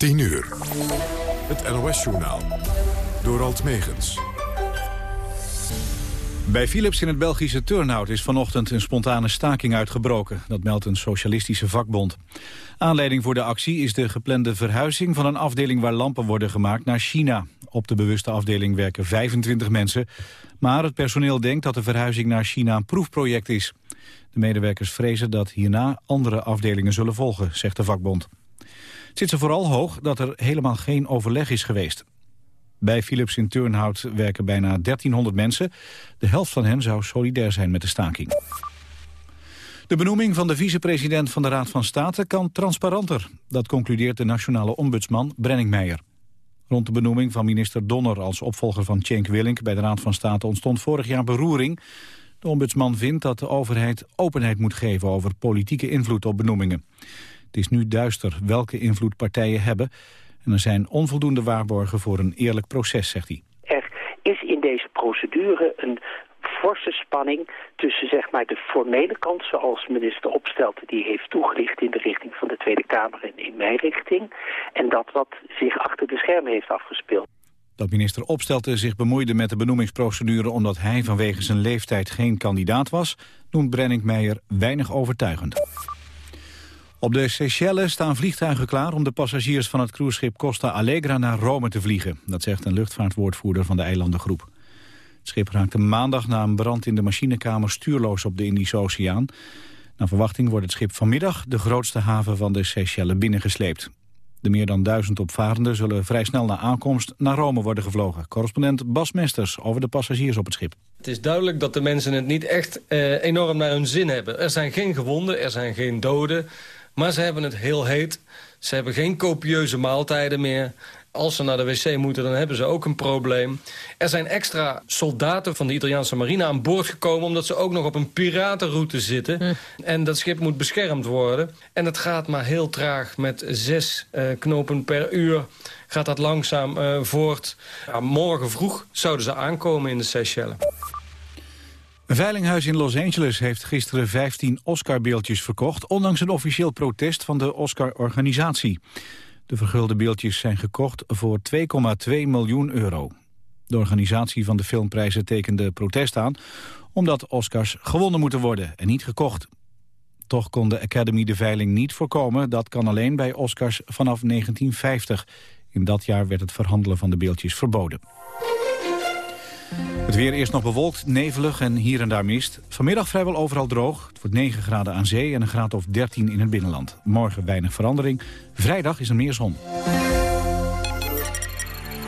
10 uur. Het NOS-journaal. Door Alt Megens. Bij Philips in het Belgische Turnhout is vanochtend een spontane staking uitgebroken. Dat meldt een socialistische vakbond. Aanleiding voor de actie is de geplande verhuizing van een afdeling waar lampen worden gemaakt naar China. Op de bewuste afdeling werken 25 mensen. Maar het personeel denkt dat de verhuizing naar China een proefproject is. De medewerkers vrezen dat hierna andere afdelingen zullen volgen, zegt de vakbond. Zit ze vooral hoog dat er helemaal geen overleg is geweest. Bij Philips in Turnhout werken bijna 1300 mensen. De helft van hen zou solidair zijn met de staking. De benoeming van de vicepresident van de Raad van State kan transparanter. Dat concludeert de nationale ombudsman Brenning Meijer. Rond de benoeming van minister Donner als opvolger van Cenk Willink bij de Raad van State ontstond vorig jaar beroering. De ombudsman vindt dat de overheid openheid moet geven over politieke invloed op benoemingen. Het is nu duister welke invloed partijen hebben en er zijn onvoldoende waarborgen voor een eerlijk proces, zegt hij. Er is in deze procedure een forse spanning tussen zeg maar, de formele kant, zoals minister Opstelten die heeft toegelicht in de richting van de Tweede Kamer en in mijn richting, en dat wat zich achter de schermen heeft afgespeeld. Dat minister Opstelten zich bemoeide met de benoemingsprocedure omdat hij vanwege zijn leeftijd geen kandidaat was, noemt Brenning Meijer weinig overtuigend. Op de Seychelles staan vliegtuigen klaar om de passagiers van het cruiseschip Costa Allegra naar Rome te vliegen. Dat zegt een luchtvaartwoordvoerder van de eilandengroep. Het schip raakte maandag na een brand in de machinekamer stuurloos op de Indische Oceaan. Naar verwachting wordt het schip vanmiddag de grootste haven van de Seychelles binnengesleept. De meer dan duizend opvarenden zullen vrij snel na aankomst naar Rome worden gevlogen. Correspondent Bas Mesters over de passagiers op het schip. Het is duidelijk dat de mensen het niet echt eh, enorm naar hun zin hebben. Er zijn geen gewonden, er zijn geen doden. Maar ze hebben het heel heet. Ze hebben geen copieuze maaltijden meer. Als ze naar de wc moeten, dan hebben ze ook een probleem. Er zijn extra soldaten van de Italiaanse marine aan boord gekomen... omdat ze ook nog op een piratenroute zitten. Hm. En dat schip moet beschermd worden. En het gaat maar heel traag met zes uh, knopen per uur. Gaat dat langzaam uh, voort. Ja, morgen vroeg zouden ze aankomen in de Seychelles. Een veilinghuis in Los Angeles heeft gisteren 15 Oscar-beeldjes verkocht... ondanks een officieel protest van de Oscar-organisatie. De vergulde beeldjes zijn gekocht voor 2,2 miljoen euro. De organisatie van de filmprijzen tekende protest aan... omdat Oscars gewonnen moeten worden en niet gekocht. Toch kon de Academy de veiling niet voorkomen. Dat kan alleen bij Oscars vanaf 1950. In dat jaar werd het verhandelen van de beeldjes verboden. Het weer eerst nog bewolkt, nevelig en hier en daar mist. Vanmiddag vrijwel overal droog. Het wordt 9 graden aan zee en een graad of 13 in het binnenland. Morgen weinig verandering. Vrijdag is er meer zon.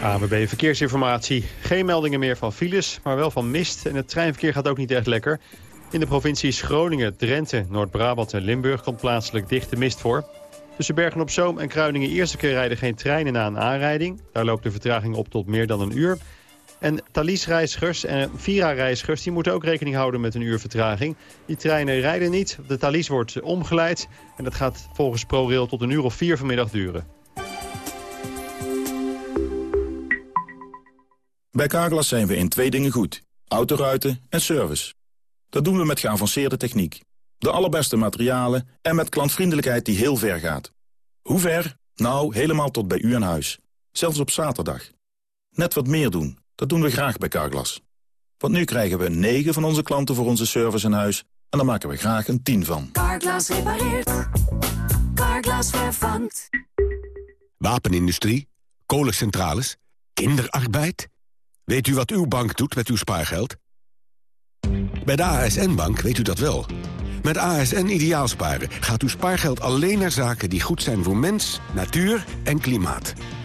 ABB Verkeersinformatie. Geen meldingen meer van files, maar wel van mist. En het treinverkeer gaat ook niet echt lekker. In de provincies Groningen, Drenthe, Noord-Brabant en Limburg... komt plaatselijk dichte mist voor. Tussen Bergen-op-Zoom en Kruiningen eerste keer rijden geen treinen na een aanrijding. Daar loopt de vertraging op tot meer dan een uur. En Thalys-reizigers en Vira-reizigers die moeten ook rekening houden met een uur vertraging. Die treinen rijden niet, de Thalys wordt omgeleid. En dat gaat volgens ProRail tot een uur of vier vanmiddag duren. Bij Carglass zijn we in twee dingen goed. Autoruiten en service. Dat doen we met geavanceerde techniek. De allerbeste materialen en met klantvriendelijkheid die heel ver gaat. Hoe ver? Nou, helemaal tot bij u aan huis. Zelfs op zaterdag. Net wat meer doen. Dat doen we graag bij Carglass. Want nu krijgen we 9 van onze klanten voor onze service in huis... en daar maken we graag een 10 van. Carglass repareert. Carglass vervangt. Wapenindustrie, kolencentrales, kinderarbeid. Weet u wat uw bank doet met uw spaargeld? Bij de ASN-bank weet u dat wel. Met ASN Ideaalsparen gaat uw spaargeld alleen naar zaken die goed zijn voor mens, natuur en klimaat.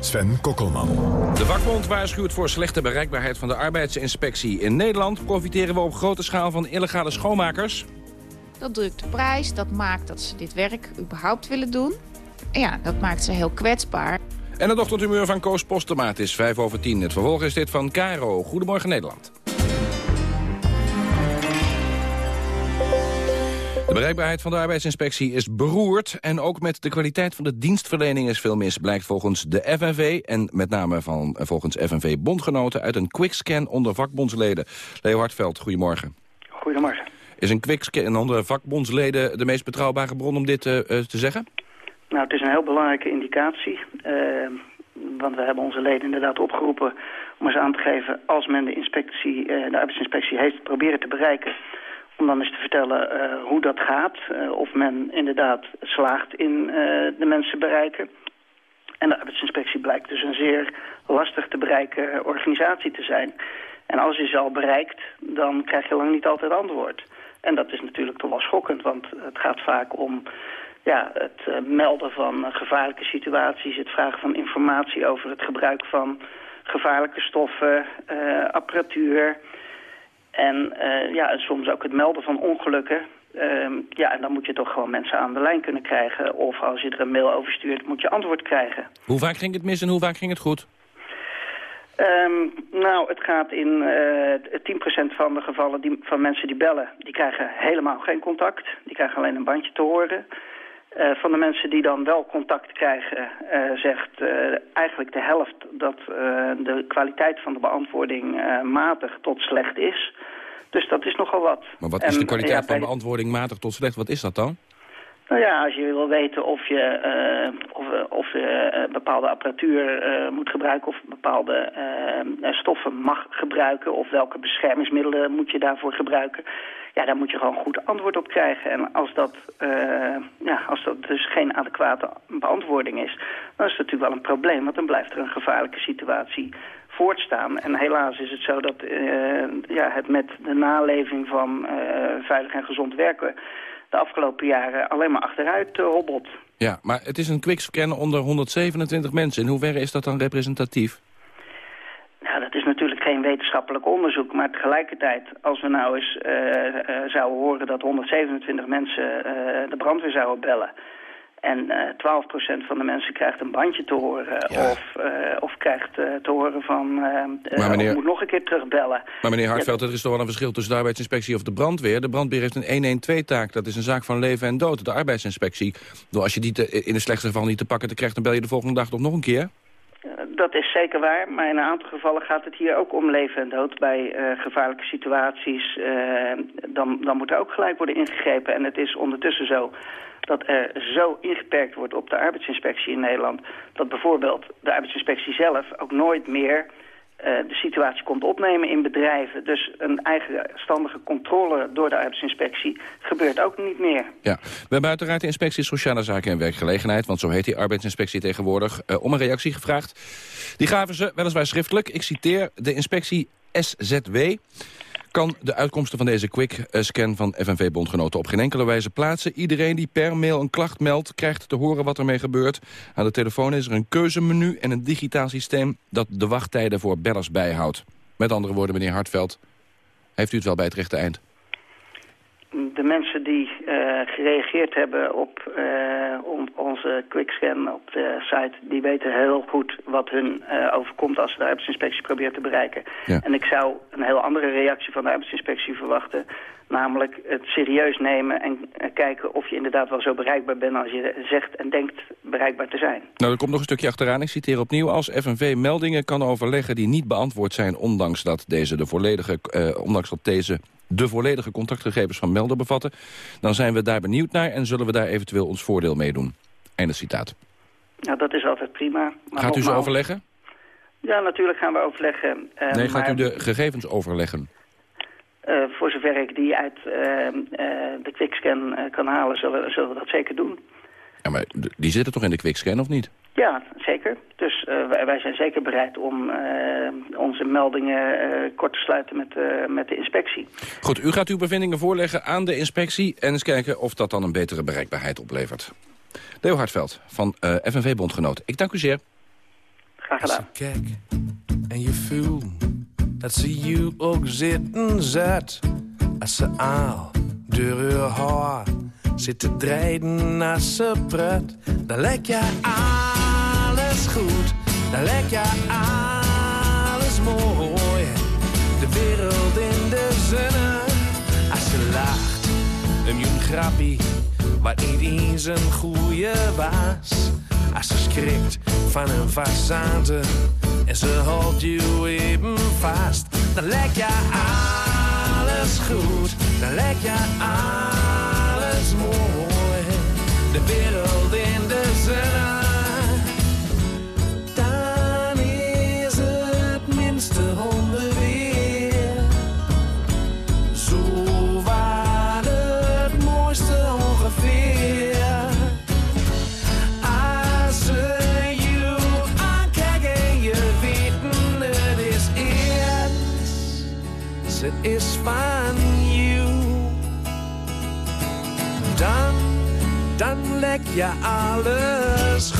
Sven Kokkelman. De vakbond waarschuwt voor slechte bereikbaarheid van de arbeidsinspectie. In Nederland profiteren we op grote schaal van illegale schoonmakers. Dat drukt de prijs, dat maakt dat ze dit werk überhaupt willen doen. ja, dat maakt ze heel kwetsbaar. En het ochtendhumeur van Koos Postemaat is 5 over 10. Het vervolg is dit van Caro. Goedemorgen Nederland. De bereikbaarheid van de arbeidsinspectie is beroerd... en ook met de kwaliteit van de dienstverlening is veel mis... blijkt volgens de FNV en met name van, volgens FNV-bondgenoten... uit een quickscan onder vakbondsleden. Leo Hartveld, goedemorgen. Goedemorgen. Is een quickscan onder vakbondsleden de meest betrouwbare bron om dit uh, te zeggen? Nou, het is een heel belangrijke indicatie. Uh, want we hebben onze leden inderdaad opgeroepen om eens aan te geven... als men de, inspectie, uh, de arbeidsinspectie heeft proberen te bereiken om dan eens te vertellen uh, hoe dat gaat. Uh, of men inderdaad slaagt in uh, de mensen bereiken. En de arbeidsinspectie blijkt dus een zeer lastig te bereiken organisatie te zijn. En als je ze al bereikt, dan krijg je lang niet altijd antwoord. En dat is natuurlijk toch wel schokkend, want het gaat vaak om ja, het melden van gevaarlijke situaties... het vragen van informatie over het gebruik van gevaarlijke stoffen, apparatuur... En uh, ja, soms ook het melden van ongelukken. Uh, ja, en dan moet je toch gewoon mensen aan de lijn kunnen krijgen. Of als je er een mail over stuurt, moet je antwoord krijgen. Hoe vaak ging het mis en hoe vaak ging het goed? Um, nou, het gaat in uh, 10% van de gevallen die, van mensen die bellen... die krijgen helemaal geen contact. Die krijgen alleen een bandje te horen. Uh, van de mensen die dan wel contact krijgen, uh, zegt uh, eigenlijk de helft dat de kwaliteit van de beantwoording matig tot slecht is. Dus dat is nogal wat. Maar wat is de kwaliteit van beantwoording matig tot slecht? Wat is dat dan? Nou ja, als je wil weten of je, of, of je bepaalde apparatuur moet gebruiken of bepaalde stoffen mag gebruiken of welke beschermingsmiddelen moet je daarvoor gebruiken ja, daar moet je gewoon goed antwoord op krijgen. En als dat, ja, als dat dus geen adequate beantwoording is, dan is het natuurlijk wel een probleem. Want dan blijft er een gevaarlijke situatie voortstaan. En helaas is het zo dat ja, het met de naleving van veilig en gezond werken de afgelopen jaren alleen maar achteruit hobbelt. Ja, maar het is een quickscan onder 127 mensen. In hoeverre is dat dan representatief? Nou, dat is natuurlijk geen wetenschappelijk onderzoek. Maar tegelijkertijd, als we nou eens uh, uh, zouden horen dat 127 mensen uh, de brandweer zouden bellen... en 12% van de mensen krijgt een bandje te horen... Ja. Of, of krijgt te horen van, meneer, moet nog een keer terugbellen. Maar meneer Hartveld, ja, er is toch wel een verschil tussen de arbeidsinspectie of de brandweer. De brandweer heeft een 112-taak. Dat is een zaak van leven en dood. De arbeidsinspectie, als je die te, in de slechtste geval niet te pakken te krijgt... dan bel je de volgende dag toch nog een keer? Dat is zeker waar, maar in een aantal gevallen gaat het hier ook om leven en dood. Bij uh, gevaarlijke situaties, uh, dan, dan moet er ook gelijk worden ingegrepen. En het is ondertussen zo dat er zo ingeperkt wordt op de arbeidsinspectie in Nederland... dat bijvoorbeeld de arbeidsinspectie zelf ook nooit meer uh, de situatie komt opnemen in bedrijven. Dus een eigenstandige controle door de arbeidsinspectie gebeurt ook niet meer. Ja, we hebben uiteraard de inspectie Sociale Zaken en Werkgelegenheid... want zo heet die arbeidsinspectie tegenwoordig, uh, om een reactie gevraagd. Die gaven ze weliswaar schriftelijk. Ik citeer de inspectie SZW kan de uitkomsten van deze quick-scan van FNV-bondgenoten op geen enkele wijze plaatsen. Iedereen die per mail een klacht meldt, krijgt te horen wat ermee gebeurt. Aan de telefoon is er een keuzemenu en een digitaal systeem dat de wachttijden voor bellers bijhoudt. Met andere woorden, meneer Hartveld, heeft u het wel bij het rechte eind? De mensen die uh, gereageerd hebben op uh, on onze quickscan op de site... die weten heel goed wat hun uh, overkomt als ze de arbeidsinspectie proberen te bereiken. Ja. En ik zou een heel andere reactie van de arbeidsinspectie verwachten. Namelijk het serieus nemen en kijken of je inderdaad wel zo bereikbaar bent... als je zegt en denkt bereikbaar te zijn. Nou, er komt nog een stukje achteraan. Ik citeer opnieuw. Als FNV meldingen kan overleggen die niet beantwoord zijn... ondanks dat, deze de volledige, ondanks dat deze de volledige contactgegevens van melder bevatten... dan zijn we daar benieuwd naar en zullen we daar eventueel ons voordeel mee doen. Einde citaat. Nou, dat is altijd prima. Maar gaat u ze overleggen? Ja, natuurlijk gaan we overleggen. Uh, nee, gaat u de gegevens overleggen? Voor zover ik die uit uh, de quickscan kan halen, zullen, zullen, we dat zeker doen. Ja, maar die zitten toch in de quickscan, of niet? Ja, zeker. Dus uh, wij, wij, zijn zeker bereid om uh, onze meldingen uh, kort te sluiten met, met de inspectie. Goed, u gaat uw bevindingen voorleggen aan de inspectie... en eens kijken of dat dan een betere bereikbaarheid oplevert. Leo Hartveld van FNV Bondgenoot. Ik dank u zeer. Graag gedaan. Als je kijkt en je voelt dat ze je ook zitten zet. Als ze aal door haar haar zit te draaien als ze pret dan lijkt je alles goed. Dan lijkt je alles mooi. De wereld in de zonne, als je lacht. Een jong grappie, wat niet eens een goeie was. Als ze schrikt van een façade en ze houdt je even vast. Dan lijkt je alles goed, dan lijkt je alles mooi. De wereld in dan lek je alles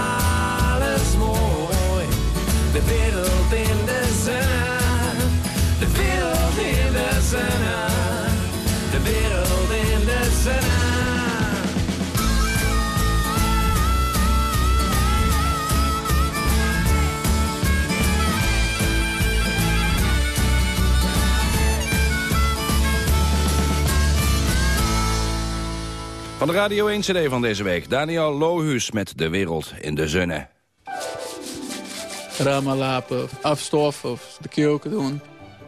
Van de Radio 1 CD van deze week. Daniel Lohuus met De Wereld in de Zonne. ramen lapen, afstoffen of de keuken doen.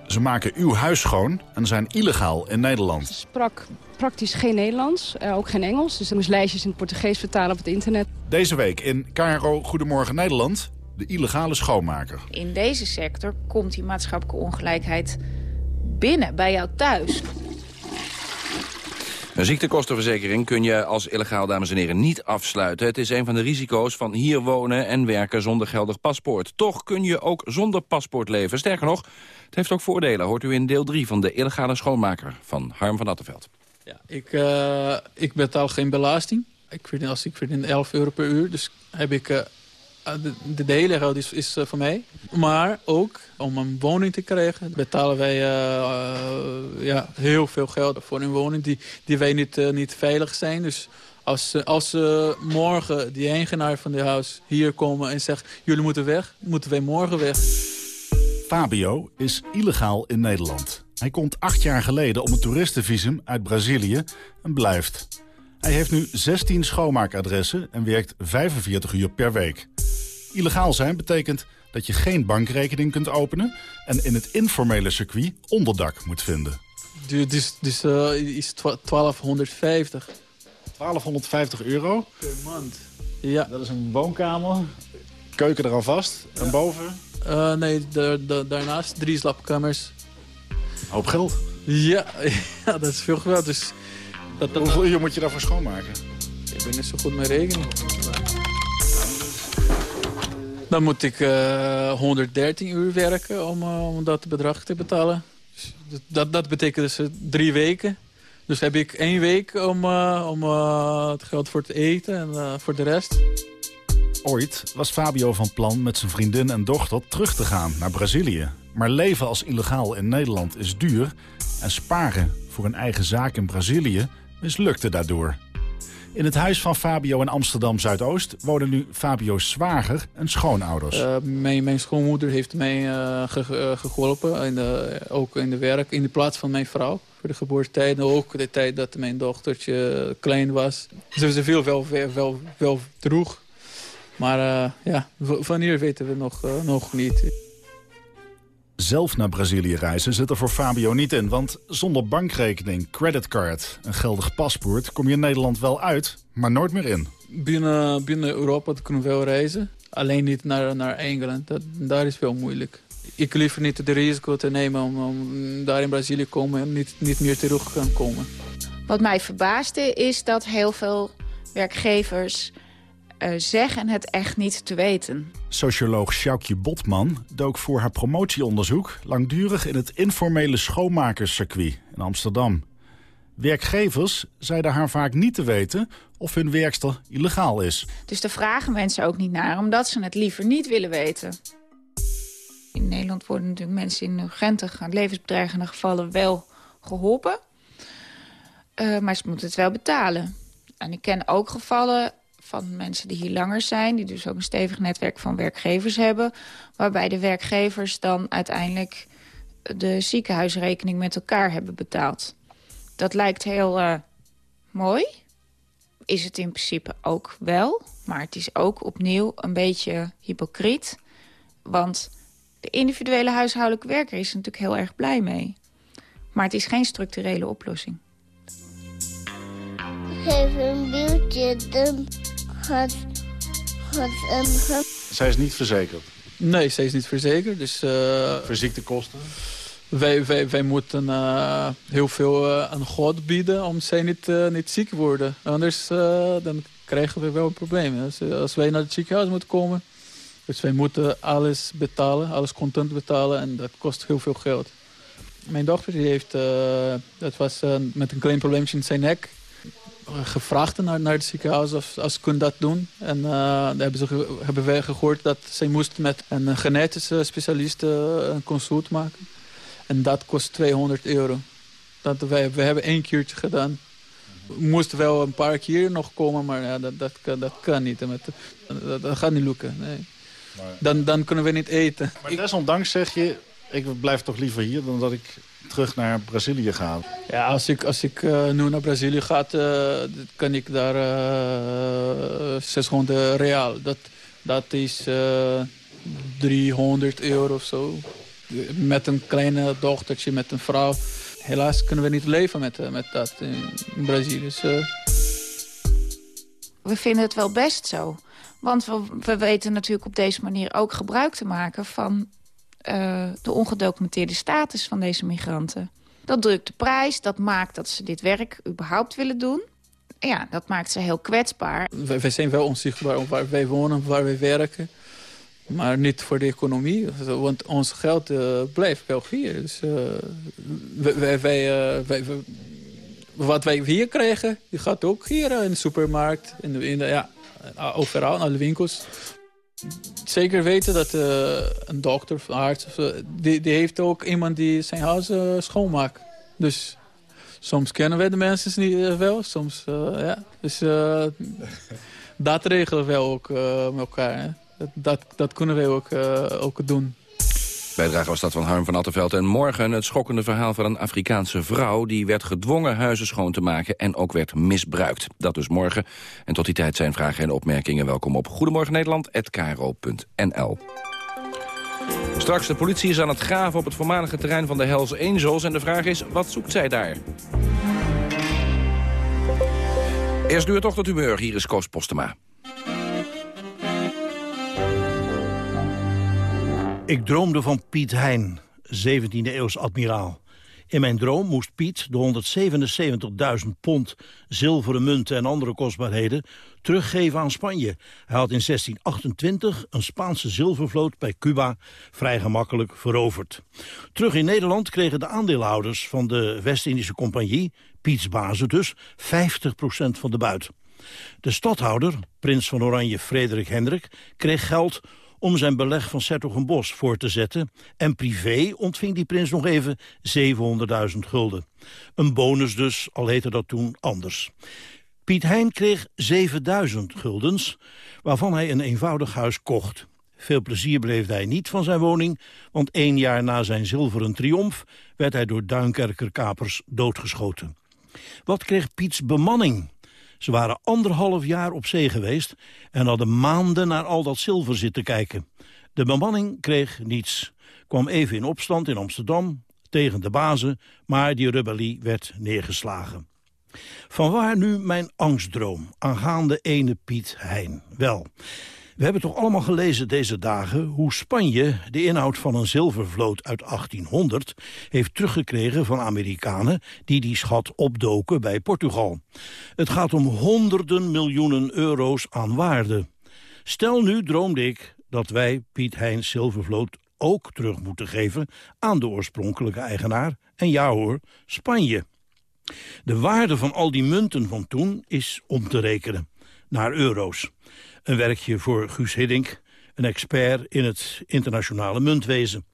Ze maken uw huis schoon en zijn illegaal in Nederland. sprak praktisch geen Nederlands, eh, ook geen Engels. Dus er moest lijstjes in het Portugees vertalen op het internet. Deze week in KRO Goedemorgen Nederland... de illegale schoonmaker. In deze sector komt die maatschappelijke ongelijkheid binnen, bij jou thuis. Een ziektekostenverzekering kun je als illegaal, dames en heren, niet afsluiten. Het is een van de risico's van hier wonen en werken zonder geldig paspoort. Toch kun je ook zonder paspoort leven. Sterker nog, het heeft ook voordelen. Hoort u in deel 3 van de illegale schoonmaker van Harm van Attenveld. Ik, eh, ik betaal geen belasting. Ik verdien, als ik verdien 11 euro per uur, dus heb ik... eh, de, de hele geld is, is eh, voor mij. Maar ook om een woning te krijgen betalen wij eh, eh, ja, heel veel geld voor een woning die, die wij niet, eh, niet veilig zijn. Dus als, als morgen die eigenaar van dit huis hier komen en zegt... jullie moeten weg, moeten wij morgen weg. Fabio is illegaal in Nederland. Hij komt acht jaar geleden om een toeristenvisum uit Brazilië en blijft. Hij heeft nu 16 schoonmaakadressen en werkt 45 uur per week. Illegaal zijn betekent dat je geen bankrekening kunt openen... en in het informele circuit onderdak moet vinden. Du- Dus, dus eh, is twa- 1250. 1250 euro? Per maand. Ja. Dat is een woonkamer. Keuken eraan vast. En boven? Eh, nee, da- da- daarnaast drie slaapkamers. Hoop geld. Ja, ja, dat is veel geld. Dus dat, dat, Hoeveel uur moet je daarvoor schoonmaken? Ik ben niet zo goed met rekenen. Dan moet ik eh 113 uur werken om, eh, om dat bedrag te betalen. Dus dat, dat betekent dus eh, drie weken. Dus heb ik één week om, eh, om eh, het geld voor het eten en eh, voor de rest. Ooit was Fabio van plan met zijn vriendin en dochter terug te gaan naar Brazilië. Maar leven als illegaal in Nederland is duur... en sparen voor een eigen zaak in Brazilië mislukte daardoor. In het huis van Fabio in Amsterdam-Zuidoost wonen nu Fabio's zwager en schoonouders. Uh, mijn, schoonmoeder heeft mij uh, ge, uh, geholpen, in de, ook in de werk, in de plaats van mijn vrouw. Voor de geboortetijd ook de tijd dat mijn dochtertje klein was. Ze, ze veel wel, wel, wel droeg. Maar ja, van hier weten we nog, nog niet zelf naar Brazilië reizen zit er voor Fabio niet in. Want zonder bankrekening, creditcard en geldig paspoort... kom je in Nederland wel uit, maar nooit meer in. Binnen, binnen Europa kunnen we wel reizen. Alleen niet naar, naar Engeland. Dat, daar is wel moeilijk. Ik liever niet de risico te nemen om, om daar in Brazilië te komen... en niet, niet meer terug te gaan komen. Wat mij verbaasde is dat heel veel werkgevers zeggen het echt niet te weten. Socioloog Sjoukje Botman dook voor haar promotieonderzoek... langdurig in het informele schoonmakerscircuit in Amsterdam. Werkgevers zeiden haar vaak niet te weten of hun werkster illegaal is. Dus daar vragen mensen ook niet naar, omdat ze het liever niet willen weten. In Nederland worden natuurlijk mensen in urgentige, levensbedreigende gevallen wel geholpen. Uh, maar ze moeten het wel betalen. En ik ken ook gevallen van mensen die hier langer zijn... die dus ook een stevig netwerk van werkgevers hebben... waarbij de werkgevers dan uiteindelijk de ziekenhuisrekening met elkaar hebben betaald. Dat lijkt heel uh, mooi. Is het in principe ook wel. Maar het is ook opnieuw een beetje hypocriet. Want de individuele huishoudelijke werker is er natuurlijk heel erg blij mee. Maar het is geen structurele oplossing. Geef een biertje, gaat, Zij is niet verzekerd? Nee, zij is niet verzekerd. Dus, uh, Voor ziektekosten? Wij, wij, wij moeten uh, heel veel uh, aan God bieden om zij niet, niet ziek te worden. Anders dan krijgen we wel een probleem. Dus, als wij naar het ziekenhuis moeten komen... Dus wij moeten alles betalen, alles contant betalen. En dat kost heel veel geld. Mijn dochter die heeft, dat was met een klein probleempje in zijn nek gevraagd naar, naar het ziekenhuis of, als ze kunnen dat doen. En uh, hebben, ze, hebben wij gehoord dat zij moest met een genetische specialist uh, een consult maken. En dat kost 200 euro. Dat wij, we hebben één keertje gedaan. We moesten wel een paar keer nog komen, maar ja, dat, dat, kan, dat kan niet. Met, dat, dat gaat niet lukken. Nee. Dan, dan kunnen we niet eten. Maar desondanks zeg je, ik blijf toch liever hier dan dat ik terug naar Brazilië ga. Ja, als ik, als ik uh, nu naar Brazilië ga, uh, kan ik daar uh, 600 real. Dat, dat is 300 euro of zo. Met een kleine dochtertje, met een vrouw. Helaas kunnen we niet leven met, met dat in, in Brazilië. Dus, we vinden het wel best zo. Want we, we weten natuurlijk op deze manier ook gebruik te maken van uh, de ongedocumenteerde status van deze migranten. Dat drukt de prijs, dat maakt dat ze dit werk überhaupt willen doen. Ja, dat maakt ze heel kwetsbaar. Wij, zijn wel onzichtbaar waar wij wonen, waar wij werken. Maar niet voor de economie, want ons geld uh, blijft wel hier. Dus, uh, wij, wij, wat wij hier krijgen, die gaat ook hier in de supermarkt, in de, de, ja, overal, alle winkels zeker weten dat uh, een dokter of arts... die, die heeft ook iemand die zijn huis uh, schoonmaakt. Dus soms kennen wij de mensen niet wel. Soms, ja. Dus dat regelen we ook met elkaar. Dat, dat, dat, kunnen wij ook, ook doen. Bijdrage was dat van Harm van Attenveld. En morgen het schokkende verhaal van een Afrikaanse vrouw... die werd gedwongen huizen schoon te maken en ook werd misbruikt. Dat dus morgen. En tot die tijd zijn vragen en opmerkingen welkom op Goedemorgen Nederland@kro.nl. Straks de politie is aan het graven op het voormalige terrein van de Hells Angels. En de vraag is, wat zoekt zij daar? Eerst nu het ochtendhumeur. Hier is Koos Postema. Ik droomde van Piet Hein, 17e-eeuws admiraal. In mijn droom moest Piet de 177.000 pond zilveren munten en andere kostbaarheden teruggeven aan Spanje. Hij had in 1628 een Spaanse zilvervloot bij Cuba vrij gemakkelijk veroverd. Terug in Nederland kregen de aandeelhouders van de West-Indische Compagnie, Piets bazen dus, 50% van de buit. De stadhouder, prins van Oranje Frederik Hendrik, kreeg geld om zijn beleg van Sertogenbos voor te zetten... en privé ontving die prins nog even 700.000 gulden. Een bonus dus, al heette dat toen anders. Piet Hein kreeg 7000 guldens, waarvan hij een eenvoudig huis kocht. Veel plezier beleefde hij niet van zijn woning, want één jaar na zijn zilveren triomf werd hij door Duinkerker kapers doodgeschoten. Wat kreeg Piets bemanning? Ze waren anderhalf jaar op zee geweest en hadden maanden naar al dat zilver zitten kijken. De bemanning kreeg niets. Kwam even in opstand in Amsterdam tegen de bazen, maar die rebellie werd neergeslagen. Vanwaar nu mijn angstdroom aangaande ene Piet Hein? Wel, we hebben toch allemaal gelezen deze dagen hoe Spanje de inhoud van een zilvervloot uit 1800 heeft teruggekregen van Amerikanen die die schat opdoken bij Portugal. Het gaat om honderden miljoenen euro's aan waarde. Stel nu droomde ik dat wij Piet Hein zilvervloot ook terug moeten geven aan de oorspronkelijke eigenaar. En ja hoor, Spanje. De waarde van al die munten van toen is om te rekenen naar euro's. Een werkje voor Guus Hiddink, een expert in het internationale muntwezen.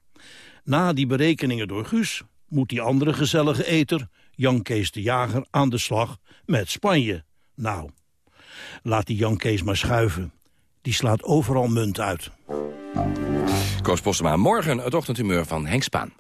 Na die berekeningen door Guus moet die andere gezellige eter, Jan Kees de Jager, aan de slag met Spanje. Nou, laat die Jan Kees maar schuiven. Die slaat overal munt uit. Koos Postema, morgen het ochtendhumeur van Henk Spaan.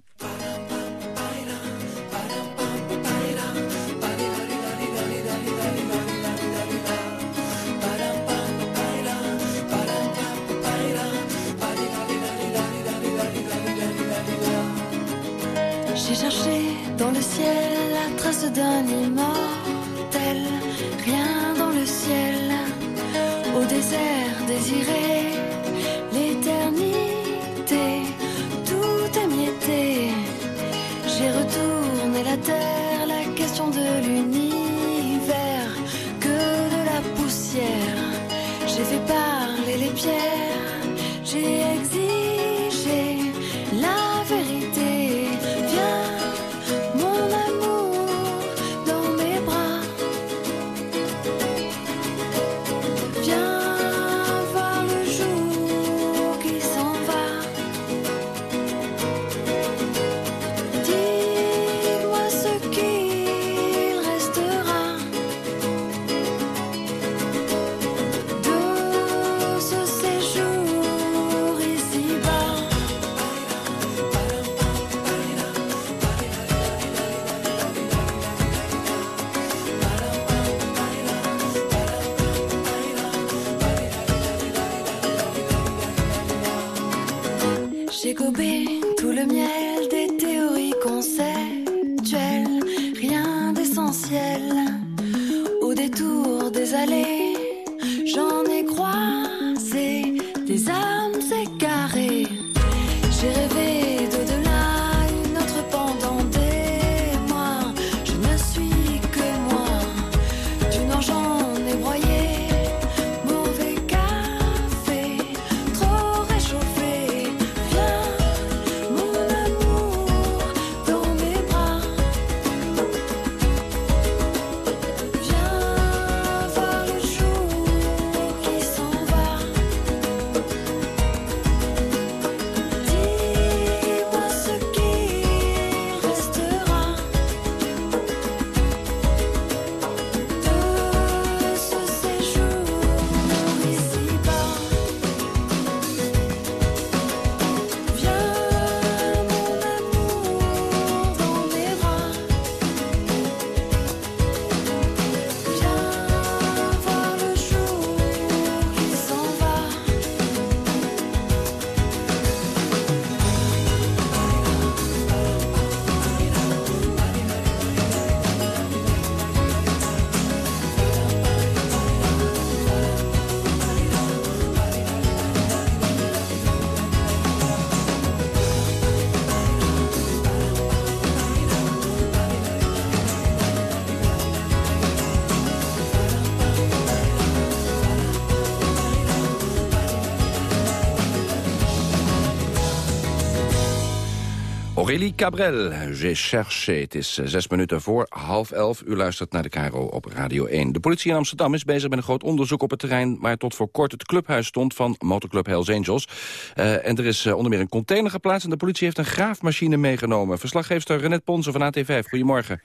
Aurélie Cabrel, j'ai cherché. Het is eh, zes minuten voor half elf. U luistert naar de Caro op Radio 1. De politie in Amsterdam is bezig met een groot onderzoek op het terrein... waar tot voor kort het clubhuis stond van motorclub Hells Angels. Uh, en er is uh, onder meer een container geplaatst... en de politie heeft een graafmachine meegenomen. Verslaggever Renet Ponsen van AT5, goedemorgen.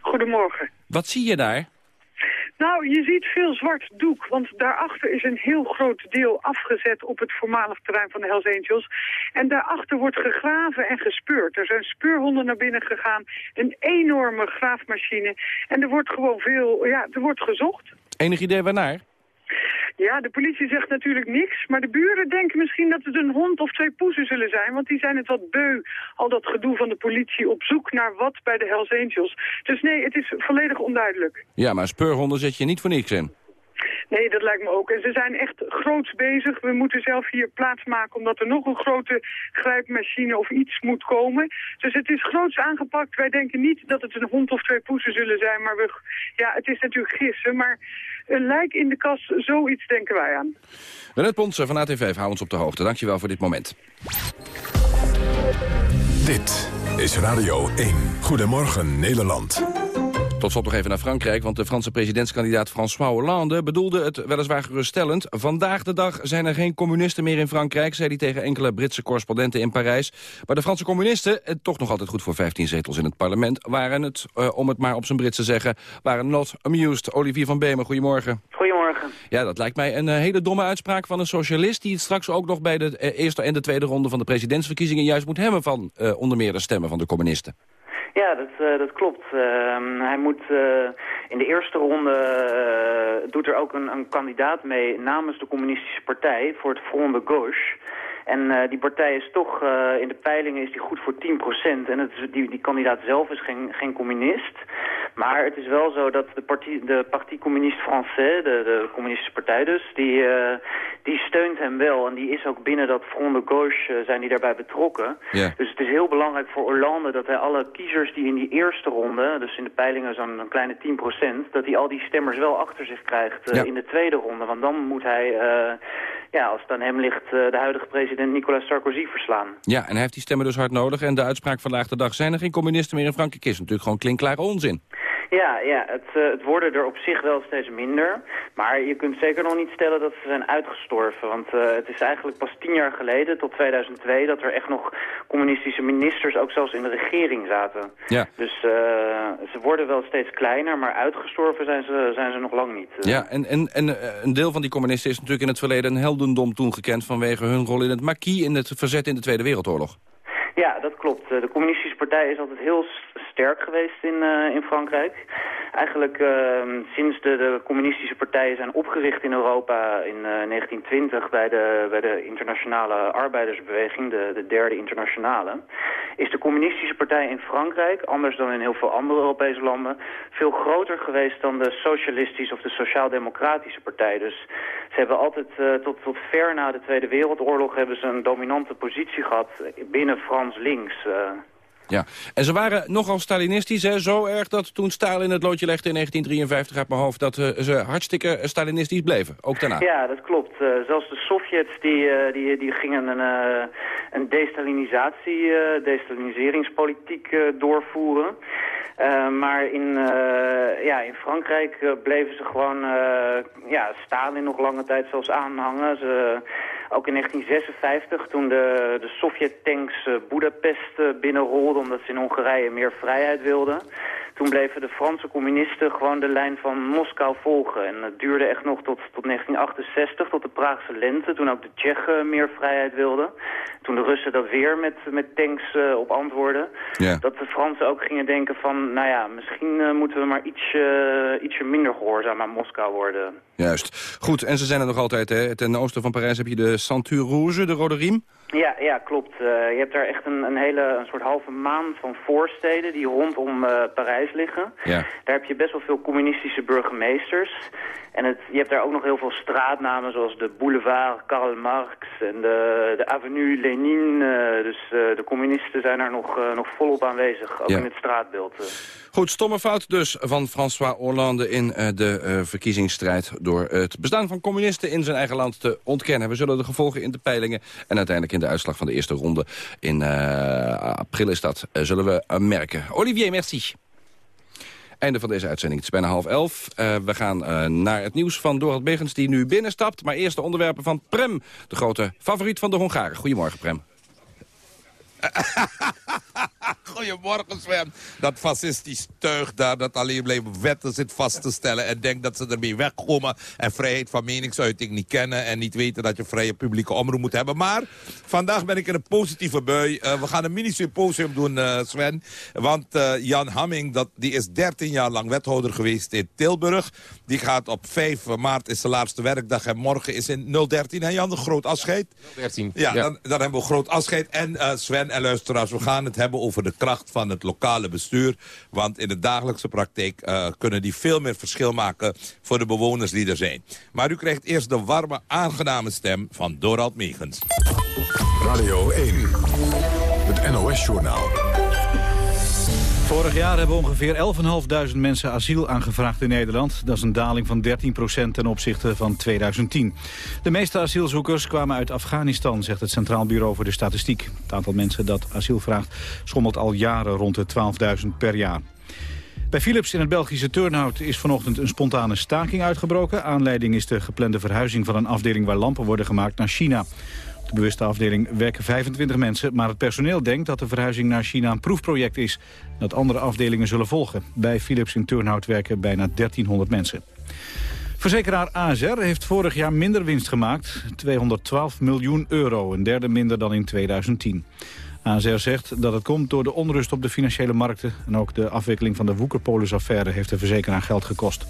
Goedemorgen. Wat zie je daar? Nou, je ziet veel zwart doek, want daarachter is een heel groot deel afgezet op het voormalig terrein van de Hells Angels. En daarachter wordt gegraven en gespeurd. Er zijn speurhonden naar binnen gegaan, een enorme graafmachine. En er wordt gewoon veel, ja, er wordt gezocht. Enig idee waarnaar? Ja, de politie zegt natuurlijk niks. Maar de buren denken misschien dat het een hond of twee poezen zullen zijn. Want die zijn het wat beu, al dat gedoe van de politie op zoek naar wat bij de Hells Angels. Dus nee, het is volledig onduidelijk. Ja, maar speurhonden zet je niet voor niks in. Nee, dat lijkt me ook. En ze zijn echt groots bezig. We moeten zelf hier plaatsmaken omdat er nog een grote grijpmachine of iets moet komen. Dus het is groots aangepakt. Wij denken niet dat het een hond of twee poezen zullen zijn. Maar we, ja, het is natuurlijk gissen. Maar een lijk in de kas, zoiets denken wij aan. Renet Ponsen van AT5, hou ons op de hoogte. Dankjewel voor dit moment. Dit is Radio 1. Goedemorgen Nederland. Tot slot nog even naar Frankrijk, want de Franse presidentskandidaat François Hollande bedoelde het weliswaar geruststellend. Vandaag de dag zijn er geen communisten meer in Frankrijk, zei hij tegen enkele Britse correspondenten in Parijs. Maar de Franse communisten, en toch nog altijd goed voor 15 zetels in het parlement, waren het, uh, om het maar op zijn Britse te zeggen, waren not amused. Olivier van Beemen, goedemorgen. Goedemorgen. Ja, dat lijkt mij een uh, hele domme uitspraak van een socialist die het straks ook nog bij de uh, eerste en de tweede ronde van de presidentsverkiezingen juist moet hebben van onder meer de stemmen van de communisten. Ja, dat, uh, dat klopt. Uh, hij moet uh, in de eerste ronde doet er ook een, een, kandidaat mee namens de communistische partij voor het Front de Gauche. En die partij is toch, in de peilingen is die goed voor 10%. En het is, die, die kandidaat zelf is geen, geen communist. Maar het is wel zo dat de Parti, de Parti Communiste Français, de, de communistische partij dus, die, die steunt hem wel. En die is ook binnen dat Front de Gauche zijn die daarbij betrokken. Dus het is heel belangrijk voor Hollande dat hij alle kiezers die in die eerste ronde, dus in de peilingen zo'n kleine 10%, dat hij al die stemmers wel achter zich krijgt in de tweede ronde. Want dan moet hij, ja, als het aan hem ligt, de huidige president Nicolas Sarkozy verslaan. Ja, en hij heeft die stemmen dus hard nodig. En de uitspraak vandaag de dag, zijn er geen communisten meer in Frankrijk, is natuurlijk gewoon klinkklare onzin. Ja, ja het, uh, het worden er op zich wel steeds minder. Maar je kunt zeker nog niet stellen dat ze zijn uitgestorven. Want uh, het is eigenlijk pas tien jaar geleden, tot 2002, dat er echt nog communistische ministers ook zelfs in de regering zaten. Ja. Dus uh, ze worden wel steeds kleiner, maar uitgestorven zijn ze, zijn ze nog lang niet. Ja, en, en, en een deel van die communisten is natuurlijk in het verleden een heldendom toegekend vanwege hun rol in het maquis in het verzet in de Tweede Wereldoorlog. Ja, dat klopt. De communistische partij is altijd heel sterk geweest in, uh, in Frankrijk. Eigenlijk uh, sinds de, de, communistische partijen zijn opgericht in Europa in uh, 1920 bij de, bij de internationale arbeidersbeweging, de, de derde internationale, is de communistische partij in Frankrijk, anders dan in heel veel andere Europese landen, veel groter geweest dan de socialistische of de sociaal-democratische partij. Dus ze hebben altijd uh, tot, tot ver na de Tweede Wereldoorlog hebben ze een dominante positie gehad binnen Frans links. Ja, en ze waren nogal Stalinistisch, hè? zo erg dat toen Stalin het loodje legde in 1953 uit mijn hoofd... dat uh, ze hartstikke Stalinistisch bleven, ook daarna. Ja, dat klopt. Uh, zelfs de Sovjets die, die, die gingen een, een destalinisatie, destaliniseringspolitiek doorvoeren. maar in, ja, in Frankrijk bleven ze gewoon ja, Stalin nog lange tijd zelfs aanhangen. Ze, ook in 1956, toen de, de Sovjet-tanks Budapest uh, omdat ze in Hongarije meer vrijheid wilden... toen bleven de Franse communisten gewoon de lijn van Moskou volgen. En het duurde echt nog tot, tot 1968, tot de Praagse lente... toen ook de Tsjechen meer vrijheid wilden. Toen de Russen dat weer met, met tanks uh, op antwoorden. Ja. Dat de Fransen ook gingen denken van... nou ja, misschien moeten we maar ietsje, ietsje minder gehoorzaam aan Moskou worden. Juist. Goed, en ze zijn er nog altijd. Hè? Ten oosten van Parijs heb je de Ceinture Rouge, de Rode Riem. Ja, ja klopt. Uh, je hebt daar echt een, een hele een soort halve maan van voorsteden die rondom uh, Parijs liggen. Ja. Daar heb je best wel veel communistische burgemeesters. En het, je hebt daar ook nog heel veel straatnamen zoals de boulevard Karl Marx en de, de avenue Lenin. Uh, dus de communisten zijn daar nog, nog volop aanwezig, ook ja. in het straatbeeld. Goed, stomme fout dus van François Hollande in de verkiezingsstrijd... door het bestaan van communisten in zijn eigen land te ontkennen. We zullen de gevolgen in de peilingen en uiteindelijk in de uitslag van de eerste ronde in april is dat eh, zullen we eh, merken. Olivier, merci. Einde van deze uitzending. Het is bijna half elf. Uh, we gaan uh, naar het nieuws van Dorald Begens die nu binnenstapt. Maar eerst de onderwerpen van Prem, de grote favoriet van de Hongaren. Goedemorgen, Prem. Goedemorgen Sven. Dat fascistisch tuig daar dat alleen blijft wetten zit vast te stellen... en denkt dat ze ermee wegkomen en vrijheid van meningsuiting niet kennen... en niet weten dat je vrije publieke omroep moet hebben. Maar vandaag ben ik in een positieve bui. Uh, we gaan een mini-symposium doen, uh, Sven. Want uh, Jan Hamming, dat, die is 13 jaar lang wethouder geweest in Tilburg. Die gaat op 5 maart, is de laatste werkdag... en morgen is in 013, hè Jan, een groot afscheid. 013, ja. ja. Dan, dan, hebben we groot afscheid. En Sven en luisteraars, we gaan het hebben over de kracht van het lokale bestuur. Want in de dagelijkse praktijk uh, kunnen die veel meer verschil maken voor de bewoners die er zijn. Maar u krijgt eerst de warme, aangename stem van Dorald Megens. Radio 1, het NOS-journaal. Vorig jaar hebben ongeveer 11.500 mensen asiel aangevraagd in Nederland. Dat is een daling van 13% ten opzichte van 2010. De meeste asielzoekers kwamen uit Afghanistan, zegt het Centraal Bureau voor de Statistiek. Het aantal mensen dat asiel vraagt schommelt al jaren rond de 12.000 per jaar. Bij Philips in het Belgische Turnhout is vanochtend een spontane staking uitgebroken. Aanleiding is de geplande verhuizing van een afdeling waar lampen worden gemaakt naar China. De bewuste afdeling werken 25 mensen, maar het personeel denkt dat de verhuizing naar China een proefproject is. Dat andere afdelingen zullen volgen. Bij Philips in Turnhout werken bijna 1300 mensen. Verzekeraar ASR heeft vorig jaar minder winst gemaakt. 212 miljoen euro, een derde minder dan in 2010. ASR zegt dat het komt door de onrust op de financiële markten... en ook de afwikkeling van de Woekerpolis-affaire heeft de verzekeraar geld gekost.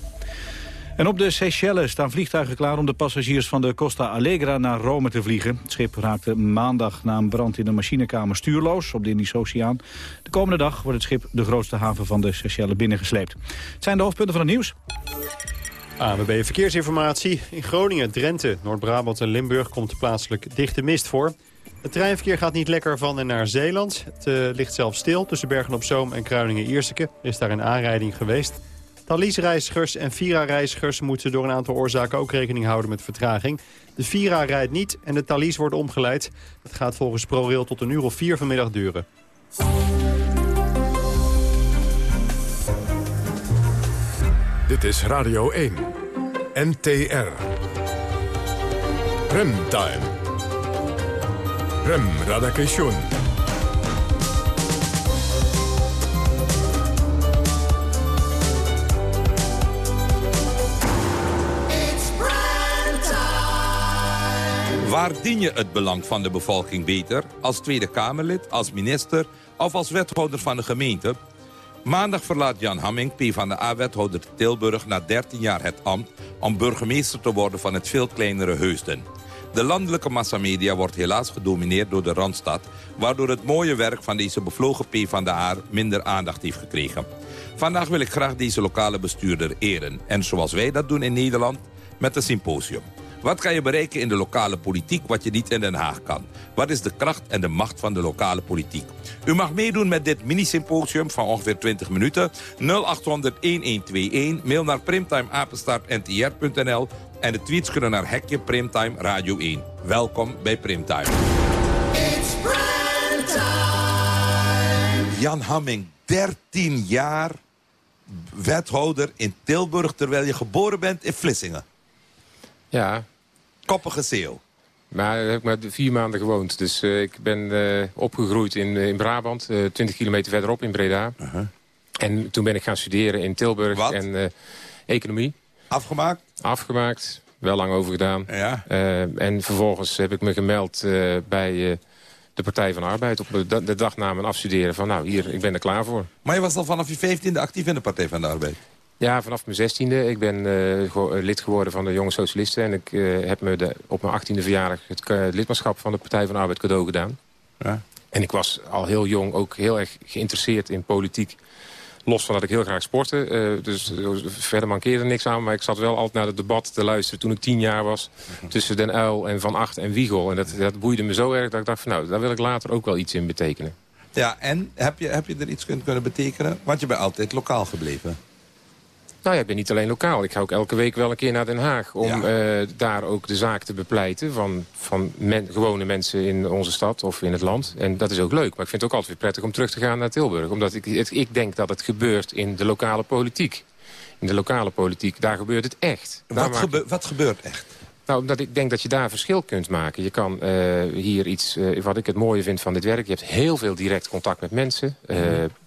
En op de Seychelles staan vliegtuigen klaar om de passagiers van de Costa Allegra naar Rome te vliegen. Het schip raakte maandag na een brand in de machinekamer stuurloos op de Indische Oceaan. De komende dag wordt het schip de grootste haven van de Seychelles binnengesleept. Het zijn de hoofdpunten van het nieuws. ANWB Verkeersinformatie. In Groningen, Drenthe, Noord-Brabant en Limburg komt plaatselijk dichte mist voor. Het treinverkeer gaat niet lekker van en naar Zeeland. Het uh, ligt zelfs stil tussen Bergen-op-Zoom en Kruiningen-Ierseke. Er is daar een aanrijding geweest. Thalys-reizigers en Vira-reizigers moeten door een aantal oorzaken ook rekening houden met vertraging. De Vira rijdt niet en de Thalys wordt omgeleid. Dat gaat volgens ProRail tot een uur of vier vanmiddag duren. Dit is Radio 1. NTR. Remtime. Rem Radakation. Waar dien je het belang van de bevolking beter? Als Tweede Kamerlid, als minister of als wethouder van de gemeente? Maandag verlaat Jan Hamming, PvdA-wethouder Tilburg... na 13 jaar het ambt om burgemeester te worden van het veel kleinere Heusden. De landelijke massamedia wordt helaas gedomineerd door de Randstad... waardoor het mooie werk van deze bevlogen PvdA minder aandacht heeft gekregen. Vandaag wil ik graag deze lokale bestuurder eren. En zoals wij dat doen in Nederland, met een symposium. Wat kan je bereiken in de lokale politiek wat je niet in Den Haag kan? Wat is de kracht en de macht van de lokale politiek? U mag meedoen met dit mini-symposium van ongeveer 20 minuten. 0800-1121, mail naar primtimeapenstaartntr.nl en de tweets kunnen naar Hekje Primtime Radio 1. Welkom bij Primtime. Jan Hamming, 13 jaar wethouder in Tilburg... terwijl je geboren bent in Vlissingen. Ja. Koppige zeeuw. Maar daar heb ik maar vier maanden gewoond. Dus uh, ik ben uh, opgegroeid in, in Brabant, uh, 20 kilometer verderop in Breda. Uh -huh. En toen ben ik gaan studeren in Tilburg Wat? en economie. Afgemaakt? Afgemaakt, wel lang over gedaan. Ja. en vervolgens heb ik me gemeld bij de Partij van de Arbeid op de, de dag na mijn afstuderen. Van nou, hier, ik ben er klaar voor. Maar je was al vanaf je vijftiende actief in de Partij van de Arbeid? Ja, vanaf mijn zestiende. Ik ben uh, ge lid geworden van de Jonge Socialisten. En ik uh, heb me de, op mijn achttiende verjaardag het uh, lidmaatschap van de Partij van de Arbeid cadeau gedaan. Ja. En ik was al heel jong ook heel erg geïnteresseerd in politiek. Los van dat ik heel graag sportte. dus verder mankeerde niks aan. Maar ik zat wel altijd naar het debat te luisteren toen ik tien jaar was. Tussen Den Uil en Van Acht en Wiegel. En dat, dat boeide me zo erg dat ik dacht van nou, daar wil ik later ook wel iets in betekenen. Ja, en heb je, heb je er iets kunnen betekenen? Want je bent altijd lokaal gebleven. Nou ja, ik ben niet alleen lokaal. Ik ga ook elke week wel een keer naar Den Haag... om eh, daar ook de zaak te bepleiten van, van men, gewone mensen in onze stad of in het land. En dat is ook leuk. Maar ik vind het ook altijd weer prettig om terug te gaan naar Tilburg. Omdat ik, het, ik denk dat het gebeurt in de lokale politiek. In de lokale politiek, daar gebeurt het echt. Wat, gebe- wat gebeurt echt? Nou, omdat ik denk dat je daar verschil kunt maken. Je kan eh, hier iets, eh, wat ik het mooie vind van dit werk... je hebt heel veel direct contact met mensen. eh,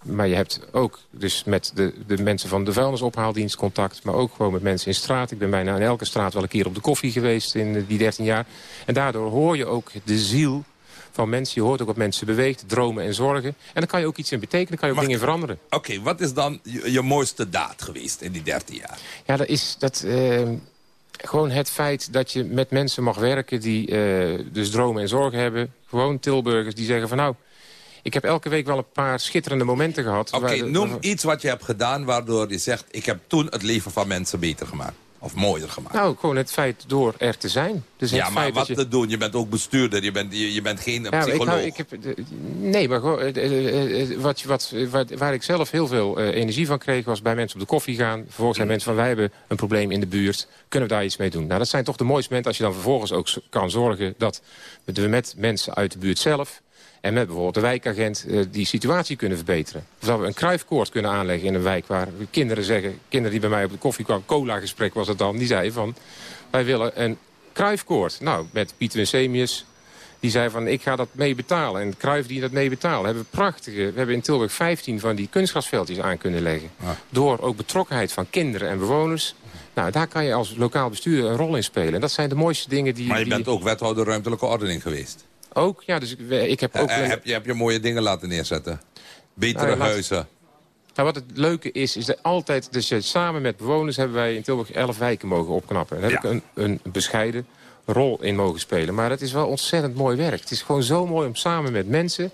Maar je hebt ook dus met de, de mensen van de vuilnisophaaldienst contact... maar ook gewoon met mensen in straat. Ik ben bijna in elke straat wel een keer op de koffie geweest in die 13 jaar. En daardoor hoor je ook de ziel van mensen. Je hoort ook wat mensen beweegt, dromen en zorgen. En dan kan je ook iets in betekenen, kan je ook dingen veranderen. Oké, wat is dan je, je mooiste daad geweest in die 13 jaar? Ja, dat is dat, eh, gewoon het feit dat je met mensen mag werken... die eh, dus dromen en zorgen hebben. Gewoon Tilburgers die zeggen van nou... ik heb elke week wel een paar schitterende momenten gehad. Oké, noem iets wat je hebt gedaan waardoor je zegt... ik heb toen het leven van mensen beter gemaakt. Of mooier gemaakt. Nou, gewoon het feit door er te zijn. Dus ja, maar wat je... te doen? Je bent ook bestuurder, je bent, je, je bent geen Ja, maar ik, psycholoog. ik heb, nee, maar gewoon, eh, eh, eh, wat, wat, waar, ik zelf heel veel energie van kreeg... was bij mensen op de koffie gaan. Vervolgens zijn mensen van, wij hebben een probleem in de buurt. Kunnen we daar iets mee doen? Nou, dat zijn toch de mooiste momenten... als je dan vervolgens ook kan zorgen dat we met mensen uit de buurt zelf... en met bijvoorbeeld de wijkagent eh, die situatie kunnen verbeteren. Of dat we een kruifkoord kunnen aanleggen in een wijk... waar kinderen zeggen, kinderen die bij mij op de koffie kwamen... cola-gesprek was het dan, die zeiden van... wij willen een kruifkoord. Nou, met Pieter Winsemius, die zei van ik ga dat mee betalen. En Cruijff die dat mee betalen. Hebben we prachtige, we hebben in Tilburg 15 van die kunstgrasveldjes aan kunnen leggen. Door ook betrokkenheid van kinderen en bewoners. Nou, daar kan je als lokaal bestuurder een rol in spelen. En dat zijn de mooiste dingen die... Maar je die- bent ook wethouder ruimtelijke ordening geweest. Ook, ja, dus ik, ik heb ook... Eh, heb, je, heb je mooie dingen laten neerzetten? Betere Nou laat- huizen. Nou, wat het leuke is, is dat altijd... Dus eh, samen met bewoners hebben wij in Tilburg 11 wijken mogen opknappen. En daar heb Ja. ik een, een bescheiden rol in mogen spelen. Maar het is wel ontzettend mooi werk. Het is gewoon zo mooi om samen met mensen...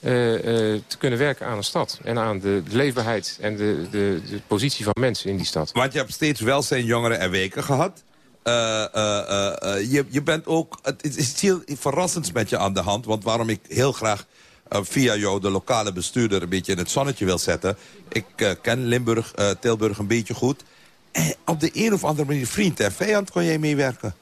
eh, eh, te kunnen werken aan een stad. En aan de, de leefbaarheid en de, de, de positie van mensen in die stad. Want je hebt steeds welzijn jongeren en weken gehad. Eh, eh, eh, je, je bent ook... Het is heel verrassends met je aan de hand. Want waarom ik heel graag via jou de lokale bestuurder... een beetje in het zonnetje wil zetten. Ik ken Limburg, Tilburg een beetje goed. En op de een of andere manier, vriend en vijand, kon jij meewerken.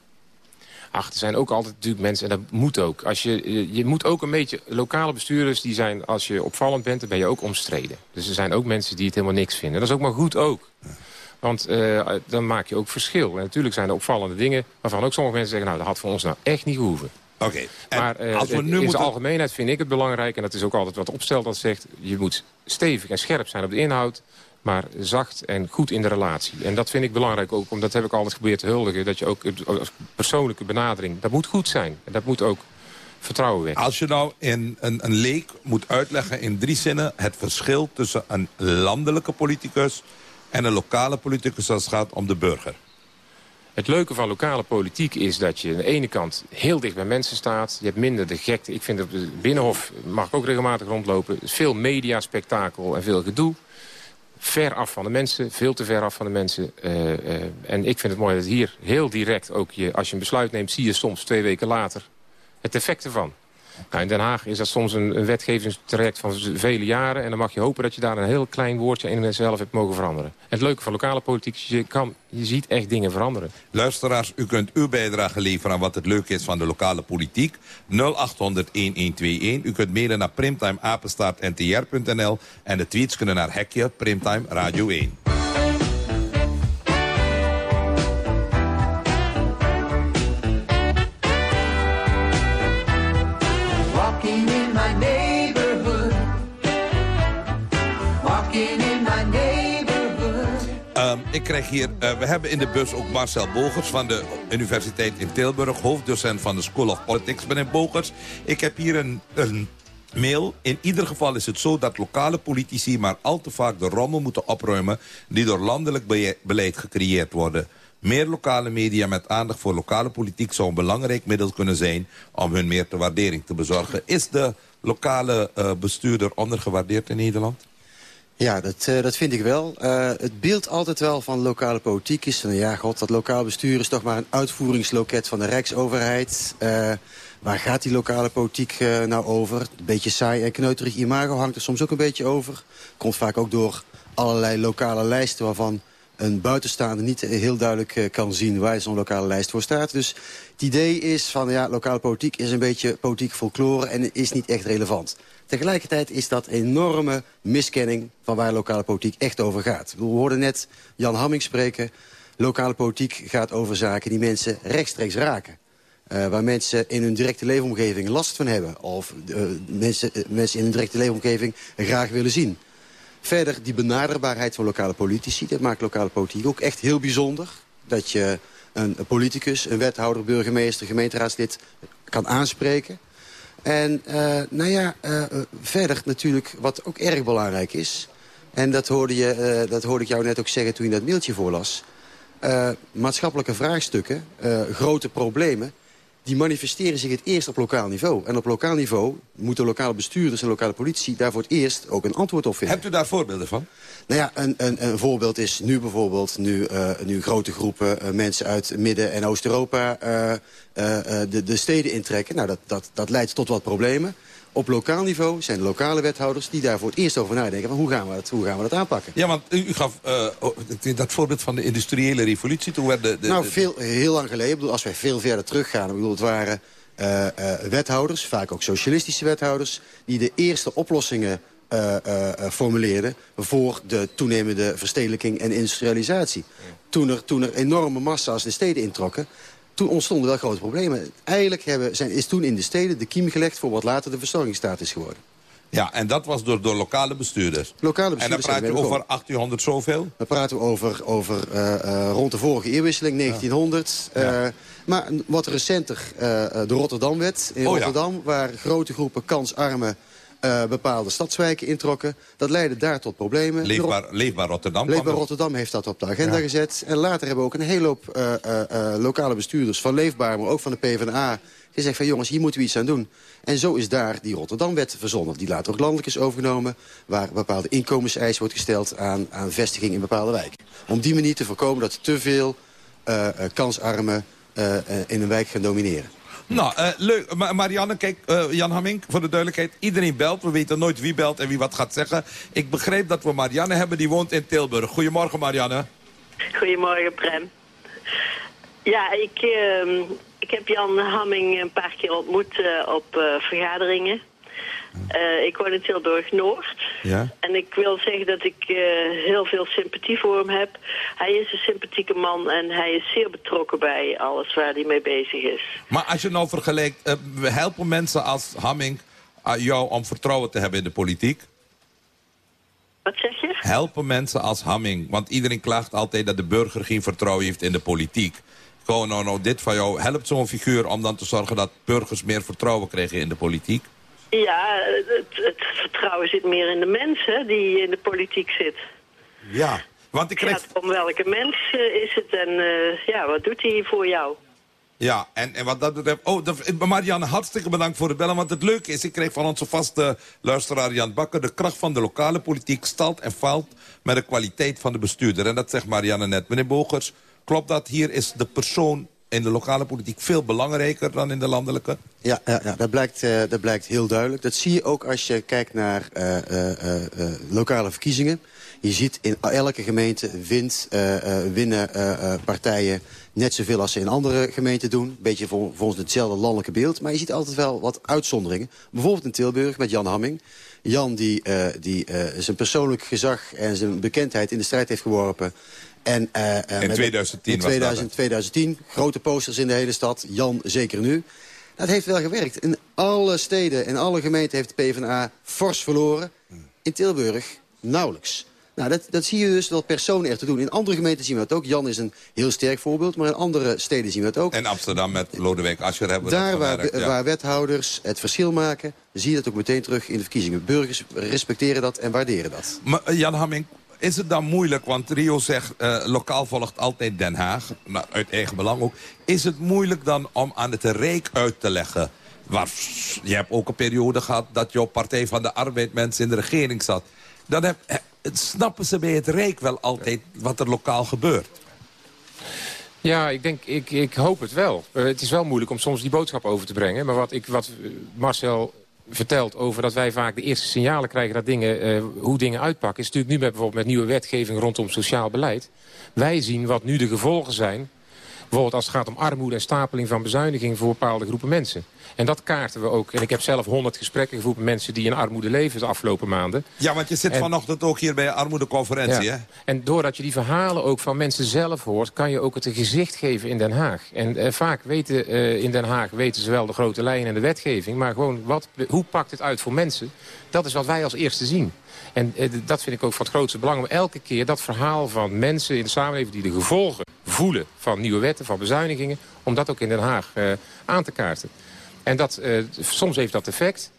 Ach, er zijn ook altijd natuurlijk mensen, en dat moet ook. Als je- je moet ook een beetje, lokale bestuurders, die zijn, als je opvallend bent, dan ben je ook omstreden. Dus er zijn ook mensen die het helemaal niks vinden. Dat is ook maar goed ook. Want eh, dan maak je ook verschil. En natuurlijk zijn er opvallende dingen waarvan ook sommige mensen zeggen... nou, dat had voor ons nou echt niet gehoeven. Oké. Maar eh, als we in nu moeten... algemeenheid vind ik het belangrijk... en dat is ook altijd wat opstelt dat zegt... je moet stevig en scherp zijn op de inhoud... maar zacht en goed in de relatie. En dat vind ik belangrijk ook, omdat heb ik altijd geprobeerd te huldigen... dat je ook als persoonlijke benadering, dat moet goed zijn. En dat moet ook vertrouwen wekken. Als je nou in een, een leek moet uitleggen in drie zinnen... het verschil tussen een landelijke politicus en een lokale politicus... als het gaat om de burger. Het leuke van lokale politiek is dat je aan de ene kant heel dicht bij mensen staat. Je hebt minder de gekte. Ik vind op het Binnenhof mag ook regelmatig rondlopen. Veel mediaspectakel en veel gedoe. Ver af van de mensen, veel te ver af van de mensen. Eh, eh, en ik vind het mooi dat hier heel direct ook je, als je een besluit neemt... zie je soms twee weken later het effect ervan. Nou, in Den Haag is dat soms een, wetgevingstraject van vele jaren... en dan mag je hopen dat je daar een heel klein woordje in zelf hebt mogen veranderen. En het leuke van lokale politiek is, je, kan, je ziet echt dingen veranderen. Luisteraars, u kunt uw bijdrage leveren aan wat het leuke is van de lokale politiek. 0800-1121. U kunt mailen naar primtimeapenstaartntr.nl. En de tweets kunnen naar Hekje Primtime Radio 1. Ik krijg hier, eh, we hebben in de bus ook Marcel Bogers van de Universiteit in Tilburg. Hoofddocent van de School of Politics, meneer Bogers. Ik heb hier een, een mail. In ieder geval is het zo dat lokale politici maar al te vaak de rommel moeten opruimen... die door landelijk be- beleid gecreëerd worden. Meer lokale media met aandacht voor lokale politiek zou een belangrijk middel kunnen zijn... om hun meer te waardering te bezorgen. Is de lokale eh, bestuurder ondergewaardeerd in Nederland? Ja, dat, eh, dat vind ik wel. Eh, het beeld altijd wel van lokale politiek is van... ja, god, dat lokaal bestuur is toch maar een uitvoeringsloket van de Rijksoverheid. Eh, waar gaat die lokale politiek nou over? Een beetje saai en kneuterig imago hangt er soms ook een beetje over. Komt vaak ook door allerlei lokale lijsten waarvan een buitenstaander niet heel duidelijk eh, kan zien waar zo'n lokale lijst voor staat. Dus het idee is van ja, lokale politiek is een beetje politiek folklore en is niet echt relevant. Tegelijkertijd is dat enorme miskenning van waar lokale politiek echt over gaat. We hoorden net Jan Hamming spreken. Lokale politiek gaat over zaken die mensen rechtstreeks raken. Uh, waar mensen in hun directe leefomgeving last van hebben. Of uh, mensen, mensen in hun directe leefomgeving graag willen zien. Verder die benaderbaarheid van lokale politici. Dat maakt lokale politiek ook echt heel bijzonder. Dat je een, politicus, een wethouder, burgemeester, gemeenteraadslid kan aanspreken. En nou ja, verder natuurlijk wat ook erg belangrijk is. En dat hoorde, je, dat hoorde ik jou net ook zeggen toen je dat mailtje voorlas. maatschappelijke vraagstukken, grote problemen die manifesteren zich het eerst op lokaal niveau. En op lokaal niveau moeten lokale bestuurders en lokale politie... daar voor het eerst ook een antwoord op vinden. Hebt u daar voorbeelden van? Nou ja, een, een, een voorbeeld is nu bijvoorbeeld... nu, uh, nu grote groepen uh, mensen uit Midden- en Oost-Europa uh, de, de steden intrekken. Nou, dat, dat, dat leidt tot wat problemen. Op lokaal niveau zijn de lokale wethouders die daar voor het eerst over nadenken. Van hoe, gaan we dat, hoe gaan we dat aanpakken? Ja, want u gaf uh, dat voorbeeld van de industriële revolutie. Toen werd de, de, nou, veel, heel lang geleden. Ik bedoel, als wij veel verder teruggaan. Ik bedoel, het waren uh, uh, wethouders, vaak ook socialistische wethouders... die de eerste oplossingen uh, formuleerden voor de toenemende verstedelijking en industrialisatie. Toen, er, toen er enorme massa's de steden introkken toen ontstonden wel grote problemen. Eigenlijk hebben, zijn, is toen in de steden de kiem gelegd... voor wat later de verstorgingsstaat is geworden. Ja, en dat was door, door lokale bestuurders. Lokale bestuurders. En dan praten we over 1800 zoveel? Dan praten we over, over uh, uh, rond de vorige eeuwwisseling, 1900. Ja. Uh, ja. Maar wat recenter, de Rotterdamwet in oh, Rotterdam... Ja. waar grote groepen kansarme uh, bepaalde stadswijken introkken. Dat leidde daar tot problemen. Leefbaar, leefbaar Rotterdam. Leefbaar Rotterdam heeft dat op de agenda ja. gezet. En later hebben we ook een hele hoop uh, uh, lokale bestuurders van Leefbaar... maar ook van de PvdA gezegd van jongens, hier moeten we iets aan doen. En zo is daar die Rotterdamwet verzonnen. Die later ook landelijk is overgenomen. Waar bepaalde inkomenseisen wordt gesteld aan, aan vestiging in bepaalde wijken. Om die manier te voorkomen dat te veel kansarmen in een wijk gaan domineren. Nou, uh, leuk. Marianne, kijk, uh, Jan Hamming, voor de duidelijkheid. Iedereen belt. We weten nooit wie belt en wie wat gaat zeggen. Ik begreep dat we Marianne hebben, die woont in Tilburg. Goedemorgen, Marianne. Goedemorgen, Prem. Ja, ik, uh, ik heb Jan Hamming een paar keer ontmoet uh, op vergaderingen. Uh, ik woon in Tilburg-Noord. Ja? En ik wil zeggen dat ik uh, heel veel sympathie voor hem heb. Hij is een sympathieke man en hij is zeer betrokken bij alles waar hij mee bezig is. Maar als je nou vergelijkt, uh, we helpen mensen als Hamming jou om vertrouwen te hebben in de politiek? Wat zeg je? Helpen mensen als Hamming, want iedereen klaagt altijd dat de burger geen vertrouwen heeft in de politiek. Gewoon nou, nou dit van jou, helpt zo'n figuur om dan te zorgen dat burgers meer vertrouwen krijgen in de politiek? Ja, het, het, vertrouwen zit meer in de mensen die in de politiek zit. Ja, want ik. Het gaat om welke mens uh, is het en uh, ja, wat doet hij voor jou? Ja, en, en wat dat betreft... Oh, dat, Marianne, hartstikke bedankt voor het bellen. Want het leuke is, ik kreeg van onze vaste luisteraar Jan Bakker... de kracht van de lokale politiek stalt en valt met de kwaliteit van de bestuurder. En dat zegt Marianne net. Meneer Bogers, klopt dat? Hier is de persoon in de lokale politiek veel belangrijker dan in de landelijke? Ja, ja, ja dat, blijkt, uh, dat blijkt heel duidelijk. Dat zie je ook als je kijkt naar uh, uh, lokale verkiezingen. Je ziet in elke gemeente wint, winnen partijen net zoveel als ze in andere gemeenten doen. Een beetje vol, volgens hetzelfde landelijke beeld. Maar je ziet altijd wel wat uitzonderingen. Bijvoorbeeld in Tilburg met Jan Hamming. Jan die, die zijn persoonlijk gezag en zijn bekendheid in de strijd heeft geworpen... En, uh, in 2010 in 2000, 2010, grote posters in de hele stad. Jan, zeker nu. Dat heeft wel gewerkt. In alle steden en alle gemeenten heeft de PvdA fors verloren. In Tilburg nauwelijks. Nou, dat, dat zie je dus dat personen er te doen. In andere gemeenten zien we dat ook. Jan is een heel sterk voorbeeld, maar in andere steden zien we dat ook. En Amsterdam met Lodewijk Asscher hebben we Daar dat waar, ja. waar wethouders het verschil maken, zie je dat ook meteen terug in de verkiezingen. Burgers respecteren dat en waarderen dat. Maar Jan Hamming, is het dan moeilijk, want Rio zegt... Uh, lokaal volgt altijd Den Haag, nou, uit eigen belang ook. Is het moeilijk dan om aan het Rijk uit te leggen... Waar, je hebt ook een periode gehad dat jouw Partij van de Arbeid mensen in de regering zat. Dan heb, snappen ze bij het Rijk wel altijd wat er lokaal gebeurt. Ja, ik, denk, ik, ik hoop het wel. Uh, het is wel moeilijk om soms die boodschap over te brengen. Maar wat, ik, wat Marcel verteld over dat wij vaak de eerste signalen krijgen... Dat dingen, eh, hoe dingen uitpakken. is natuurlijk nu met, bijvoorbeeld met nieuwe wetgeving rondom sociaal beleid. Wij zien wat nu de gevolgen zijn Bijvoorbeeld als het gaat om armoede en stapeling van bezuinigingen voor bepaalde groepen mensen. En dat kaarten we ook. En ik heb zelf honderd gesprekken gevoerd met mensen die in armoede leven de afgelopen maanden. Ja, want je zit vanochtend ook hier bij een armoedeconferentie, hè? En doordat je die verhalen ook van mensen zelf hoort... kan je ook het een gezicht geven in Den Haag. En eh, vaak weten eh, in Den Haag weten ze wel de grote lijnen en de wetgeving... maar gewoon wat, hoe pakt het uit voor mensen? Dat is wat wij als eerste zien. En eh, dat vind ik ook van het grootste belang om elke keer dat verhaal van mensen in de samenleving... die de gevolgen voelen van nieuwe wetten, van bezuinigingen... om dat ook in Den Haag uh, aan te kaarten. En dat, uh, soms heeft dat effect.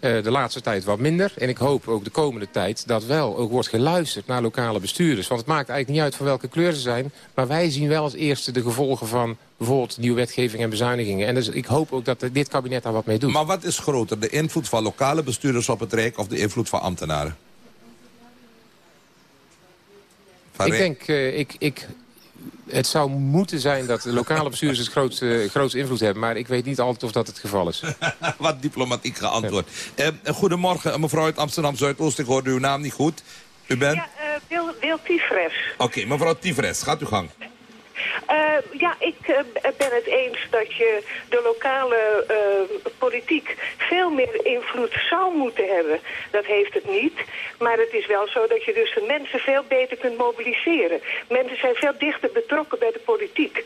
Uh, de laatste tijd wat minder. En ik hoop ook de komende tijd dat wel ook wordt geluisterd naar lokale bestuurders. Want het maakt eigenlijk niet uit van welke kleur ze zijn. Maar wij zien wel als eerste de gevolgen van bijvoorbeeld nieuwe wetgeving en bezuinigingen. En dus ik hoop ook dat dit kabinet daar wat mee doet. Maar wat is groter, de invloed van lokale bestuurders op het Rijk... of de invloed van ambtenaren? Van ik denk, uh, ik, ik het zou moeten zijn dat de lokale bestuurders het grootste, grootste invloed hebben. Maar ik weet niet altijd of dat het geval is. Wat diplomatiek geantwoord. Ja. Uh, goedemorgen, mevrouw uit Amsterdam-Zuidoost. Ik hoorde uw naam niet goed. U bent? Ja, uh, Wil, Wil Tifres. Oké, okay, mevrouw Tifres, gaat u gang. Uh, ja, ik uh, ben het eens dat je de lokale uh, politiek veel meer invloed zou moeten hebben. Dat heeft het niet. Maar het is wel zo dat je dus de mensen veel beter kunt mobiliseren. Mensen zijn veel dichter betrokken bij de politiek.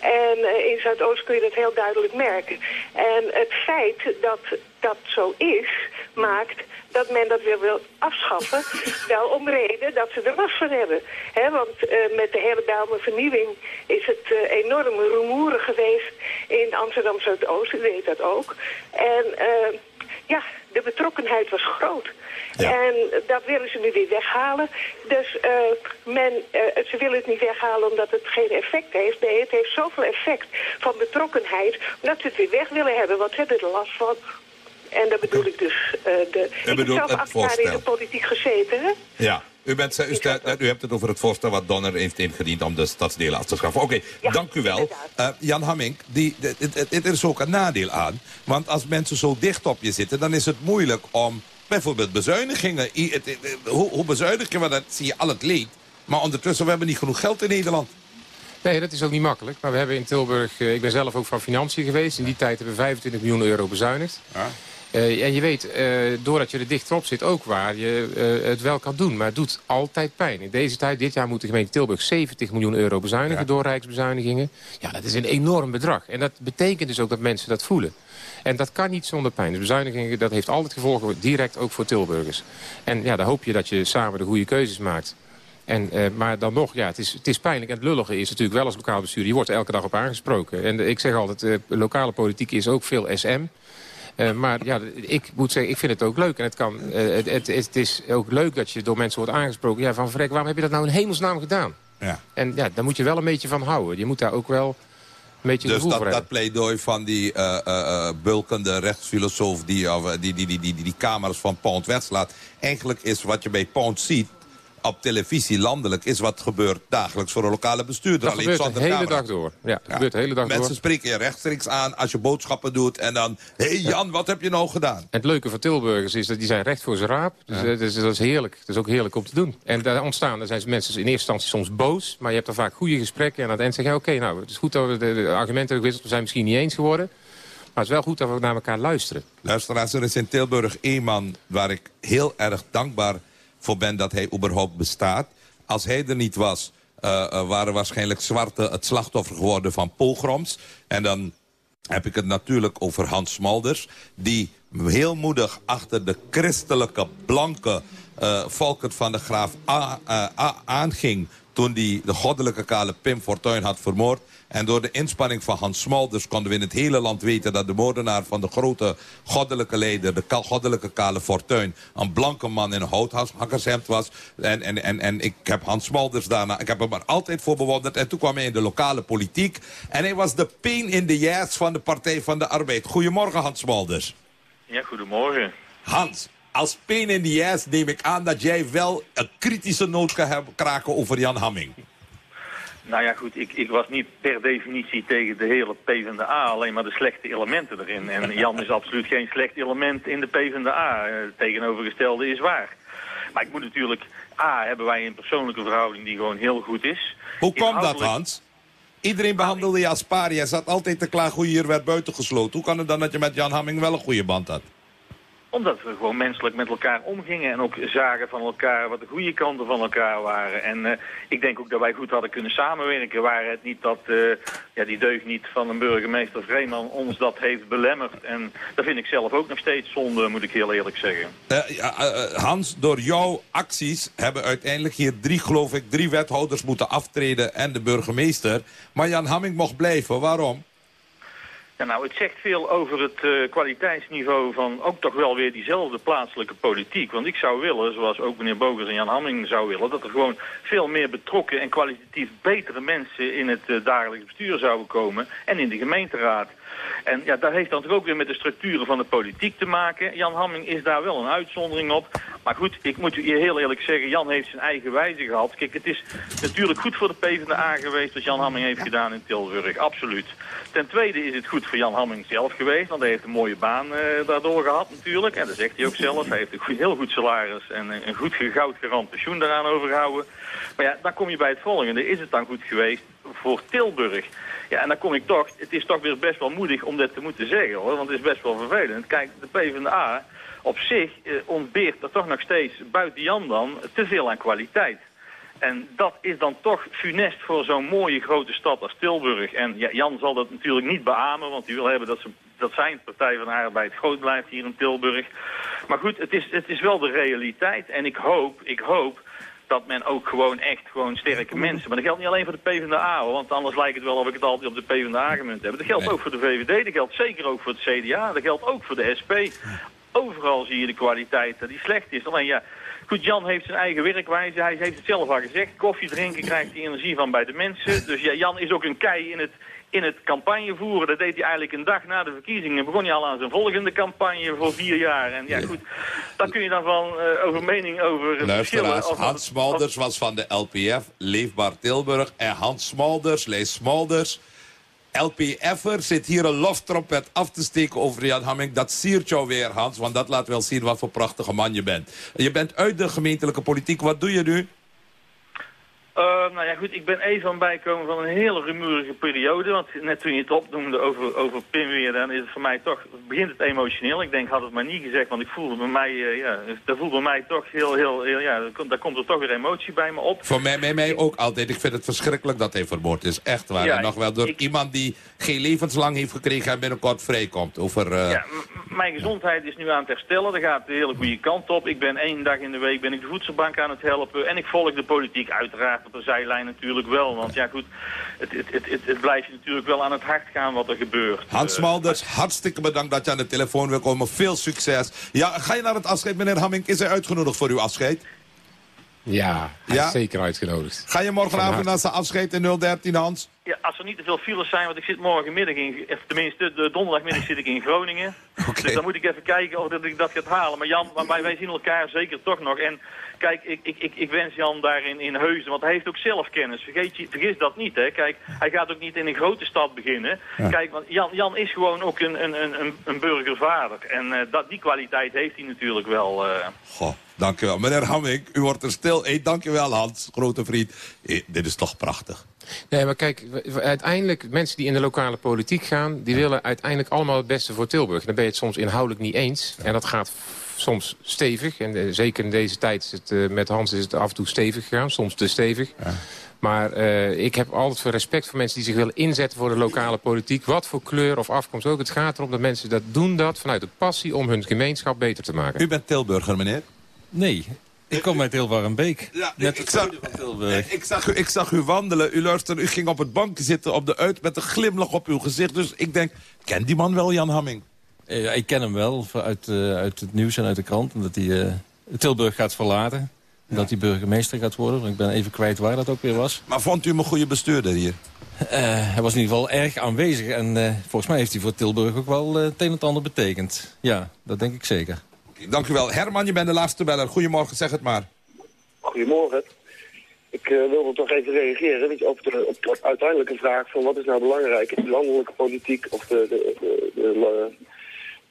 En in Zuidoost kun je dat heel duidelijk merken. En het feit dat dat zo is, maakt dat men dat weer wil afschaffen. wel om reden dat ze er last van hebben. He, want uh, met de hele Bijlmer vernieuwing is het uh, enorm rumoerig geweest in Amsterdam Zuidoost. U weet dat ook. En uh, ja, de betrokkenheid was groot. Ja. En dat willen ze nu weer weghalen. Dus uh, men, uh, ze willen het niet weghalen omdat het geen effect heeft. Nee, het heeft zoveel effect van betrokkenheid... dat ze het weer weg willen hebben, want ze hebben er last van. En dat bedoel ik dus... Uh, de, u ik heb zelf acht jaar in de politiek gezeten, hè? Ja. U, bent, u, staat, u hebt het over het voorstel wat Donner heeft ingediend om de stadsdelen af te schaffen. Oké, okay, ja, dank u wel. Uh, Jan Hamming, die, het is ook een nadeel aan. Want als mensen zo dicht op je zitten, dan is het moeilijk om bijvoorbeeld bezuinigingen. Hoe, hoe bezuinig je, want dat zie je al het leed. Maar ondertussen, we hebben niet genoeg geld in Nederland. Nee, dat is ook niet makkelijk. Maar we hebben in Tilburg, uh, ik ben zelf ook van financiën geweest. In die tijd hebben we 25 miljoen euro bezuinigd. Ja. En je weet, uh, doordat je er dichterop zit, ook waar je uh, het wel kan doen. Maar het doet altijd pijn. In deze tijd, dit jaar moet de gemeente Tilburg 70 miljoen euro bezuinigen ja. door rijksbezuinigingen. Ja, dat is een enorm bedrag. En dat betekent dus ook dat mensen dat voelen. En dat kan niet zonder pijn. De bezuinigingen, dat heeft altijd gevolgen, direct ook voor Tilburgers. En ja, dan hoop je dat je samen de goede keuzes maakt. En, uh, maar dan nog, ja, het is, het is pijnlijk. En het lullige is natuurlijk wel als lokaal bestuur. Je wordt er elke dag op aangesproken. En ik zeg altijd, uh, lokale politiek is ook veel SM. Uh, maar ja, ik moet zeggen, ik vind het ook leuk. En het, kan, uh, het, het, het, is ook leuk dat je door mensen wordt aangesproken. Ja, van Vrek, waarom heb je dat nou in hemelsnaam gedaan? Ja. En ja, daar moet je wel een beetje van houden. Je moet daar ook wel een beetje dus dat, dat pleidooi van die uh, bulkende rechtsfilosoof... Die, die, die, die, die, die, die kamers van Pound wegslaat... eigenlijk is wat je bij Pound ziet op televisie landelijk is wat gebeurt dagelijks voor een lokale bestuurder. Dat gebeurt de hele dag door. Ja, dat ja. gebeurt de hele dag Mensen door. spreken je rechtstreeks aan als je boodschappen doet. En dan, hé hey Jan, wat heb je nou gedaan? En het leuke van Tilburgers is dat die zijn recht voor zijn raap. Dus, ja. dus dat is heerlijk. Dat is ook heerlijk om te doen. En daar ontstaan, daar zijn mensen in eerste instantie soms boos. Maar je hebt dan vaak goede gesprekken. En aan het eind zeg je, oké, okay, nou, het is goed dat we de, de argumenten gewisseld. We zijn misschien niet eens geworden. Maar het is wel goed dat we naar elkaar luisteren. Luisteraars, er is in Tilburg één man waar ik heel erg dankbaar voor ben dat hij überhaupt bestaat. Als hij er niet was, uh, waren waarschijnlijk zwarte het slachtoffer geworden van pogroms. En dan heb ik het natuurlijk over Hans Smulders... die heel moedig achter de christelijke, blanke uh, Volkert van de Graaf aanging... toen hij de goddelijke kale Pim Fortuyn had vermoord. En door de inspanning van Hans Smulders konden we in het hele land weten... dat de moordenaar van de grote goddelijke leider, de goddelijke kale Fortuyn... een blanke man in een houthakkershemd was. En, en, en, en ik heb Hans Smulders daarna... ik heb hem er altijd voor bewonderd. En toen kwam hij in de lokale politiek. En hij was de pain in the ass van de Partij van de Arbeid. Goedemorgen, Hans Smulders. Ja, goedemorgen. Hans, als pain in the ass neem ik aan dat jij wel een kritische noot kan hebben, kraken over Jan Hamming. Nou ja, goed, ik, ik was niet per definitie tegen de hele PvdA, alleen maar de slechte elementen erin. En Jan is absoluut geen slecht element in de PvdA. Eh, Het tegenovergestelde is waar. Maar ik moet natuurlijk... A, hebben wij een persoonlijke verhouding die gewoon heel goed is. Hoe komt dat, Hans? Iedereen behandelde je als paria. Zat altijd te klagen hoe je hier werd buitengesloten. Hoe kan het dan dat je met Jan Hamming wel een goede band had? Omdat we gewoon menselijk met elkaar omgingen en ook zagen van elkaar wat de goede kanten van elkaar waren. En eh, ik denk ook dat wij goed hadden kunnen samenwerken. Waren het niet dat eh, ja, die deugniet van een burgemeester Vreeman ons dat heeft belemmerd. En dat vind ik zelf ook nog steeds zonde, moet ik heel eerlijk zeggen. Eh, Hans, door jouw acties hebben uiteindelijk hier drie, geloof ik, drie wethouders moeten aftreden en de burgemeester. Maar Jan Hamming mocht blijven. Waarom? Ja, nou, het zegt veel over het eh, kwaliteitsniveau van ook toch wel weer diezelfde plaatselijke politiek. Want ik zou willen, zoals ook meneer Bogers en Jan Hamming zou willen, dat er gewoon veel meer betrokken en kwalitatief betere mensen in het eh, dagelijks bestuur zouden komen en in de gemeenteraad. En ja, dat heeft dan toch ook weer met de structuren van de politiek te maken. Jan Hamming is daar wel een uitzondering op. Maar goed, ik moet u heel eerlijk zeggen, Jan heeft zijn eigen wijze gehad. Kijk, het is natuurlijk goed voor de PvdA geweest wat Jan Hamming heeft gedaan in Tilburg, absoluut. Ten tweede is het goed voor Jan Hamming zelf geweest, want hij heeft een mooie baan eh, daardoor gehad natuurlijk. En dat zegt hij ook zelf. Hij heeft een goed, heel goed salaris en een een goed goud gerand pensioen daaraan overgehouden. Maar ja, dan kom je bij het volgende. Is het dan goed geweest voor Tilburg? Ja, en dan kom ik toch, het is toch weer best wel moedig om dit te moeten zeggen hoor, want het is best wel vervelend. Kijk, de PvdA op zich eh, ontbeert er toch nog steeds, buiten Jan dan, te veel aan kwaliteit. En dat is dan toch funest voor zo'n mooie grote stad als Tilburg. En ja, Jan zal dat natuurlijk niet beamen, want hij wil hebben dat, ze, dat zijn Partij van de Arbeid groot blijft hier in Tilburg. Maar goed, het is, het is wel de realiteit. En ik hoop, ik hoop dat men ook gewoon echt gewoon sterke mensen... Maar dat geldt niet alleen voor de PvdA, hoor, want anders lijkt het wel of ik het altijd op de PvdA gemunt heb. Dat geldt ook voor de VVD, dat geldt zeker ook voor het CDA, dat geldt ook voor de SP. Overal zie je de kwaliteit dat die slecht is. Alleen ja, goed, Jan heeft zijn eigen werkwijze. Hij heeft het zelf al gezegd. Koffie drinken krijgt hij energie van bij de mensen. Dus ja, Jan is ook een kei in het, in het campagne voeren. Dat deed hij eigenlijk een dag na de verkiezingen. Begon hij al aan zijn volgende campagne voor vier jaar. En ja, goed, daar kun je dan van eh, over mening over. Luisteraars, Of- Hans Smulders was van de LPF, Leefbaar Tilburg. En Hans Smulders, lees Smulders. LPF'er zit hier een loftrompet af te steken over Jan Hamming. Dat siert jou weer, Hans, want dat laat wel zien wat voor prachtige man je bent. Je bent uit de gemeentelijke politiek. Wat doe je nu? Eh, nou ja, goed, ik ben even aan het bijkomen van een hele rumoerige periode. Want net toen je het opnoemde over, over Pim weer, dan is het voor mij toch, begint het emotioneel. Ik denk, had het maar niet gezegd, want ik voelde bij mij, eh, ja, dat voelde bij mij toch heel, heel, heel ja, daar komt- daar er toch weer emotie bij me op. Voor mij, mij, mij ook altijd. Ik vind het verschrikkelijk dat hij vermoord is. Echt waar. Ja, en nog wel door iemand die geen levenslang heeft gekregen en binnenkort vrijkomt. Over, eh, Ja, mijn gezondheid is nu aan het herstellen. Dat gaat de hele goede kant op. Ik ben één dag in de week ben ik de voedselbank aan het helpen. En ik volg de politiek uiteraard op de zijlijn natuurlijk wel. Want ja goed, het, het, het, het, het blijft je natuurlijk wel aan het hart gaan wat er gebeurt. Hans Eh, Smulders, hartstikke bedankt dat je aan de telefoon wil komen. Veel succes. Ja, ga je naar het afscheid, meneer Hamming? Is hij uitgenodigd voor uw afscheid? Ja, hij Ja? is zeker uitgenodigd. Ga je morgenavond naar zijn afscheid in 013, Hans? Ja, als er niet te veel files zijn, want ik zit morgenmiddag in, of tenminste de donderdagmiddag zit ik in Groningen. Dus dan moet ik even kijken of dat ik dat gaat halen. Maar Jan, maar wij, wij zien elkaar zeker toch nog. En kijk, ik, ik, ik, ik wens Jan daarin in Heusden, want hij heeft ook zelf kennis. Vergeet je, vergis dat niet, hè. Kijk, hij gaat ook niet in een grote stad beginnen. Ja. Kijk, want Jan, Jan is gewoon ook een, een, een, een- burgervader. En eh, dat, die kwaliteit heeft hij natuurlijk wel. eh. Goh, dankjewel. Meneer Hamming, u wordt er stil. Hey, dankjewel, Hans, grote vriend. Eh, dit is toch prachtig. Nee, maar kijk, uiteindelijk, mensen die in de lokale politiek gaan... die willen uiteindelijk allemaal het beste voor Tilburg. Dan ben je het soms inhoudelijk niet eens. En dat gaat soms stevig. En eh, zeker in deze tijd is het, eh, met Hans is het af en toe stevig gegaan. Soms te stevig. Maar eh, ik heb altijd veel respect voor mensen die zich willen inzetten voor de lokale politiek. Wat voor kleur of afkomst ook. Het gaat erom dat mensen dat doen dat vanuit de passie om hun gemeenschap beter te maken. U bent Tilburger, meneer? Nee, ik kom uit Tilburgenbeek. Net ik, zag, ik, zag u, ik zag u wandelen. U luisterde, u ging op het bankje zitten op de uit met een glimlach op uw gezicht. Dus ik denk, ken die man wel, Jan Hamming? Ja, ik ken hem wel uit, eh, uit het nieuws en uit de krant. Dat hij eh, Tilburg gaat verlaten. Dat hij burgemeester gaat worden. Want ik ben even kwijt waar dat ook weer was. Maar vond u hem een goede bestuurder hier? Eh, hij was in ieder geval erg aanwezig. En eh, volgens mij heeft hij voor Tilburg ook wel het een en ander betekend. Ja, dat denk ik zeker. Dank u wel. Herman, je bent de laatste beller. Goedemorgen, zeg het maar. Goedemorgen. Ik uh, wilde toch even reageren weet je, op, de, op de uiteindelijke vraag van wat is nou belangrijk, de landelijke politiek of de, de, de, de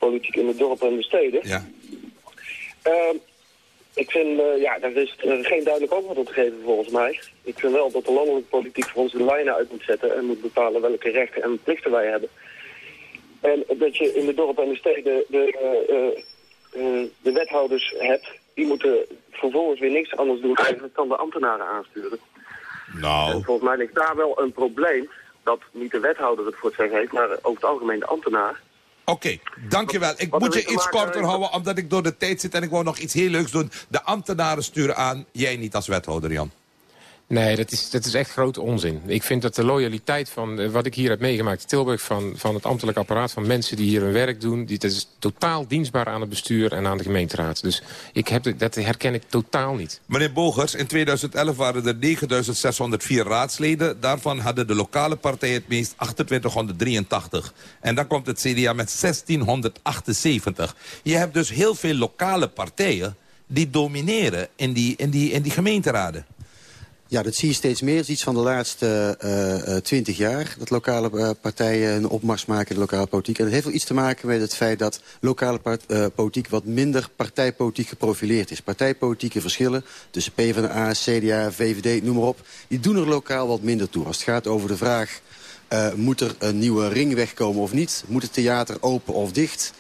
politiek in de dorpen en de steden. Ja. Uh, ik vind, uh, ja, daar is geen duidelijk antwoord op te geven volgens mij. Ik vind wel dat de landelijke politiek voor ons de lijnen uit moet zetten en moet bepalen welke rechten en plichten wij hebben. En dat je in de dorpen en de steden de, de wethouders hebt, die moeten vervolgens weer niks anders doen dan de ambtenaren aansturen. Nou. En volgens mij ligt daar wel een probleem dat niet de wethouder het voor het zeggen heeft, maar over het algemeen de ambtenaar. Oké, dankjewel. Ik moet je iets korter houden, omdat ik door de tijd zit en ik wil nog iets heel leuks doen. De ambtenaren sturen aan, jij niet als wethouder, Jan. Nee, dat is, dat is echt grote onzin. Ik vind dat de loyaliteit van uh, wat ik hier heb meegemaakt in Tilburg... Van, van het ambtelijk apparaat, van mensen die hier hun werk doen... Die, dat is totaal dienstbaar aan het bestuur en aan de gemeenteraad. Dus ik heb, dat herken ik totaal niet. Meneer Bogers, in 2011 waren er 9604 raadsleden. Daarvan hadden de lokale partijen het meest 2883. En dan komt het CDA met 1678. Je hebt dus heel veel lokale partijen die domineren in die, in die, in die gemeenteraden. Ja, dat zie je steeds meer. Het is iets van de laatste uh, twintig jaar... dat lokale uh, partijen een opmars maken in de lokale politiek. En dat heeft wel iets te maken met het feit dat lokale politiek... wat minder partijpolitiek geprofileerd is. Partijpolitieke verschillen tussen PvdA, CDA, VVD, noem maar op... die doen er lokaal wat minder toe. Als het gaat over de vraag... moet er een nieuwe ringweg komen of niet? Moet het theater open of dicht?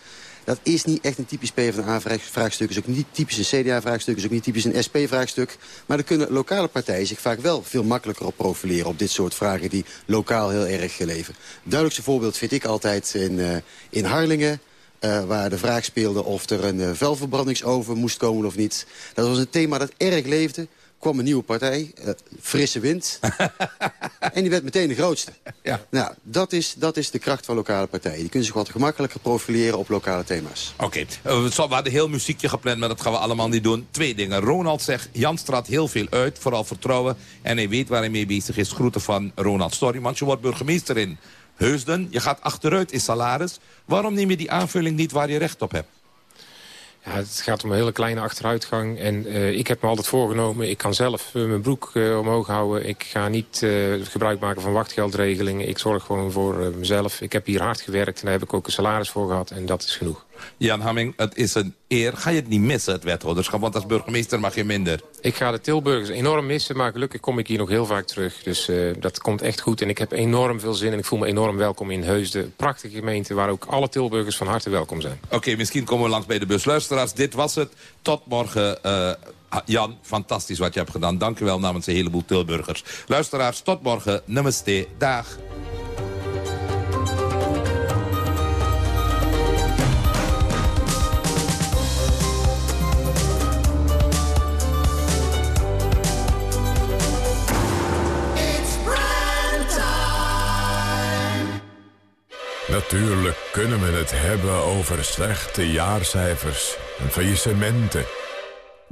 Dat is niet echt een typisch PvdA-vraagstuk. is ook niet typisch een CDA-vraagstuk. is ook niet typisch een SP-vraagstuk. Maar dan kunnen lokale partijen zich vaak wel veel makkelijker op profileren... op dit soort vragen die lokaal heel erg leven. Duidelijkste voorbeeld vind ik altijd in, uh, in Harlingen... Uh, waar de vraag speelde of er een uh, vuilverbrandingsoven moest komen of niet. Dat was een thema dat erg leefde kwam een nieuwe partij, uh, frisse wind. en die werd meteen de grootste. Ja. Nou, dat is, dat is de kracht van lokale partijen. Die kunnen zich wat gemakkelijker profileren op lokale thema's. Oké, okay. uh, we hadden heel muziekje gepland, maar dat gaan we allemaal niet doen. Twee dingen. Ronald zegt, Jan straat heel veel uit, vooral vertrouwen. En hij weet waar hij mee bezig is. Groeten van Ronald. Sorry, want je wordt burgemeester in Heusden. Je gaat achteruit in salaris. Waarom neem je die aanvulling niet waar je recht op hebt? Ja, het gaat om een hele kleine achteruitgang. En uh, ik heb me altijd voorgenomen, ik kan zelf mijn broek uh, omhoog houden. Ik ga niet gebruik maken van wachtgeldregelingen. Ik zorg gewoon voor mezelf. Ik heb hier hard gewerkt en daar heb ik ook een salaris voor gehad. En dat is genoeg. Jan Hamming, het is een eer. Ga je het niet missen, het wethouderschap? Want als burgemeester mag je minder. Ik ga de Tilburgers enorm missen, maar gelukkig kom ik hier nog heel vaak terug. Dus uh, dat komt echt goed. En ik heb enorm veel zin en ik voel me enorm welkom in Heusden. Prachtige gemeente waar ook alle Tilburgers van harte welkom zijn. Oké, okay, misschien komen we langs bij de bus. Luisteraars, dit was het. Tot morgen. Uh, Jan, fantastisch wat je hebt gedaan. Dank u wel namens een heleboel Tilburgers. Luisteraars, tot morgen. Namaste. Dag. Natuurlijk kunnen we het hebben over slechte jaarcijfers en faillissementen.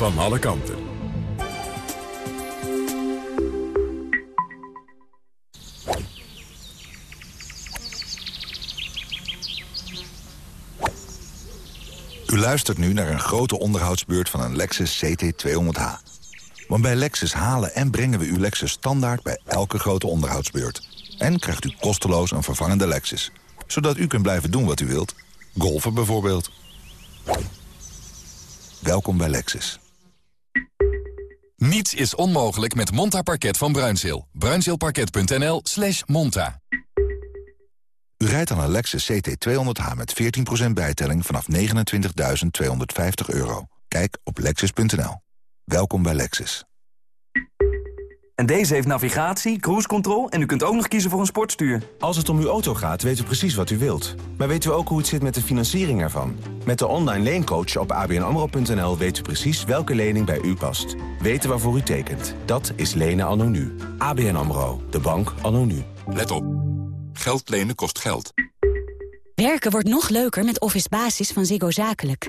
van alle kanten. U luistert nu naar een grote onderhoudsbeurt van een Lexus CT200H. Want bij Lexus halen en brengen we uw Lexus standaard bij elke grote onderhoudsbeurt. En krijgt u kosteloos een vervangende Lexus. Zodat u kunt blijven doen wat u wilt. Golfen bijvoorbeeld. Welkom bij Lexus. Niets is onmogelijk met Monta Parket van Bruinzeel. Bruinzeelparket.nl slash monta. U rijdt aan een Lexus CT200H met 14% bijtelling vanaf 29.250 euro. Kijk op lexus.nl. Welkom bij Lexus. En deze heeft navigatie, cruise control en u kunt ook nog kiezen voor een sportstuur. Als het om uw auto gaat, weet u precies wat u wilt. Maar weet u ook hoe het zit met de financiering ervan? Met de online leencoach op abnamro.nl weet u precies welke lening bij u past. Weten waarvoor u tekent. Dat is lenen anno nu. ABN AMRO. De bank anno nu. Let op. Geld lenen kost geld. Werken wordt nog leuker met Office Basis van Ziggo Zakelijk.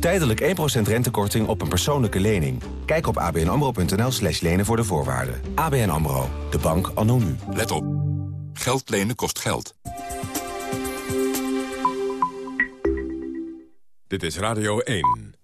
Tijdelijk 1% rentekorting op een persoonlijke lening. Kijk op abnamro.nl slash lenen voor de voorwaarden. ABN AMRO, de bank anno nu. Let op. Geld lenen kost geld. Dit is Radio 1.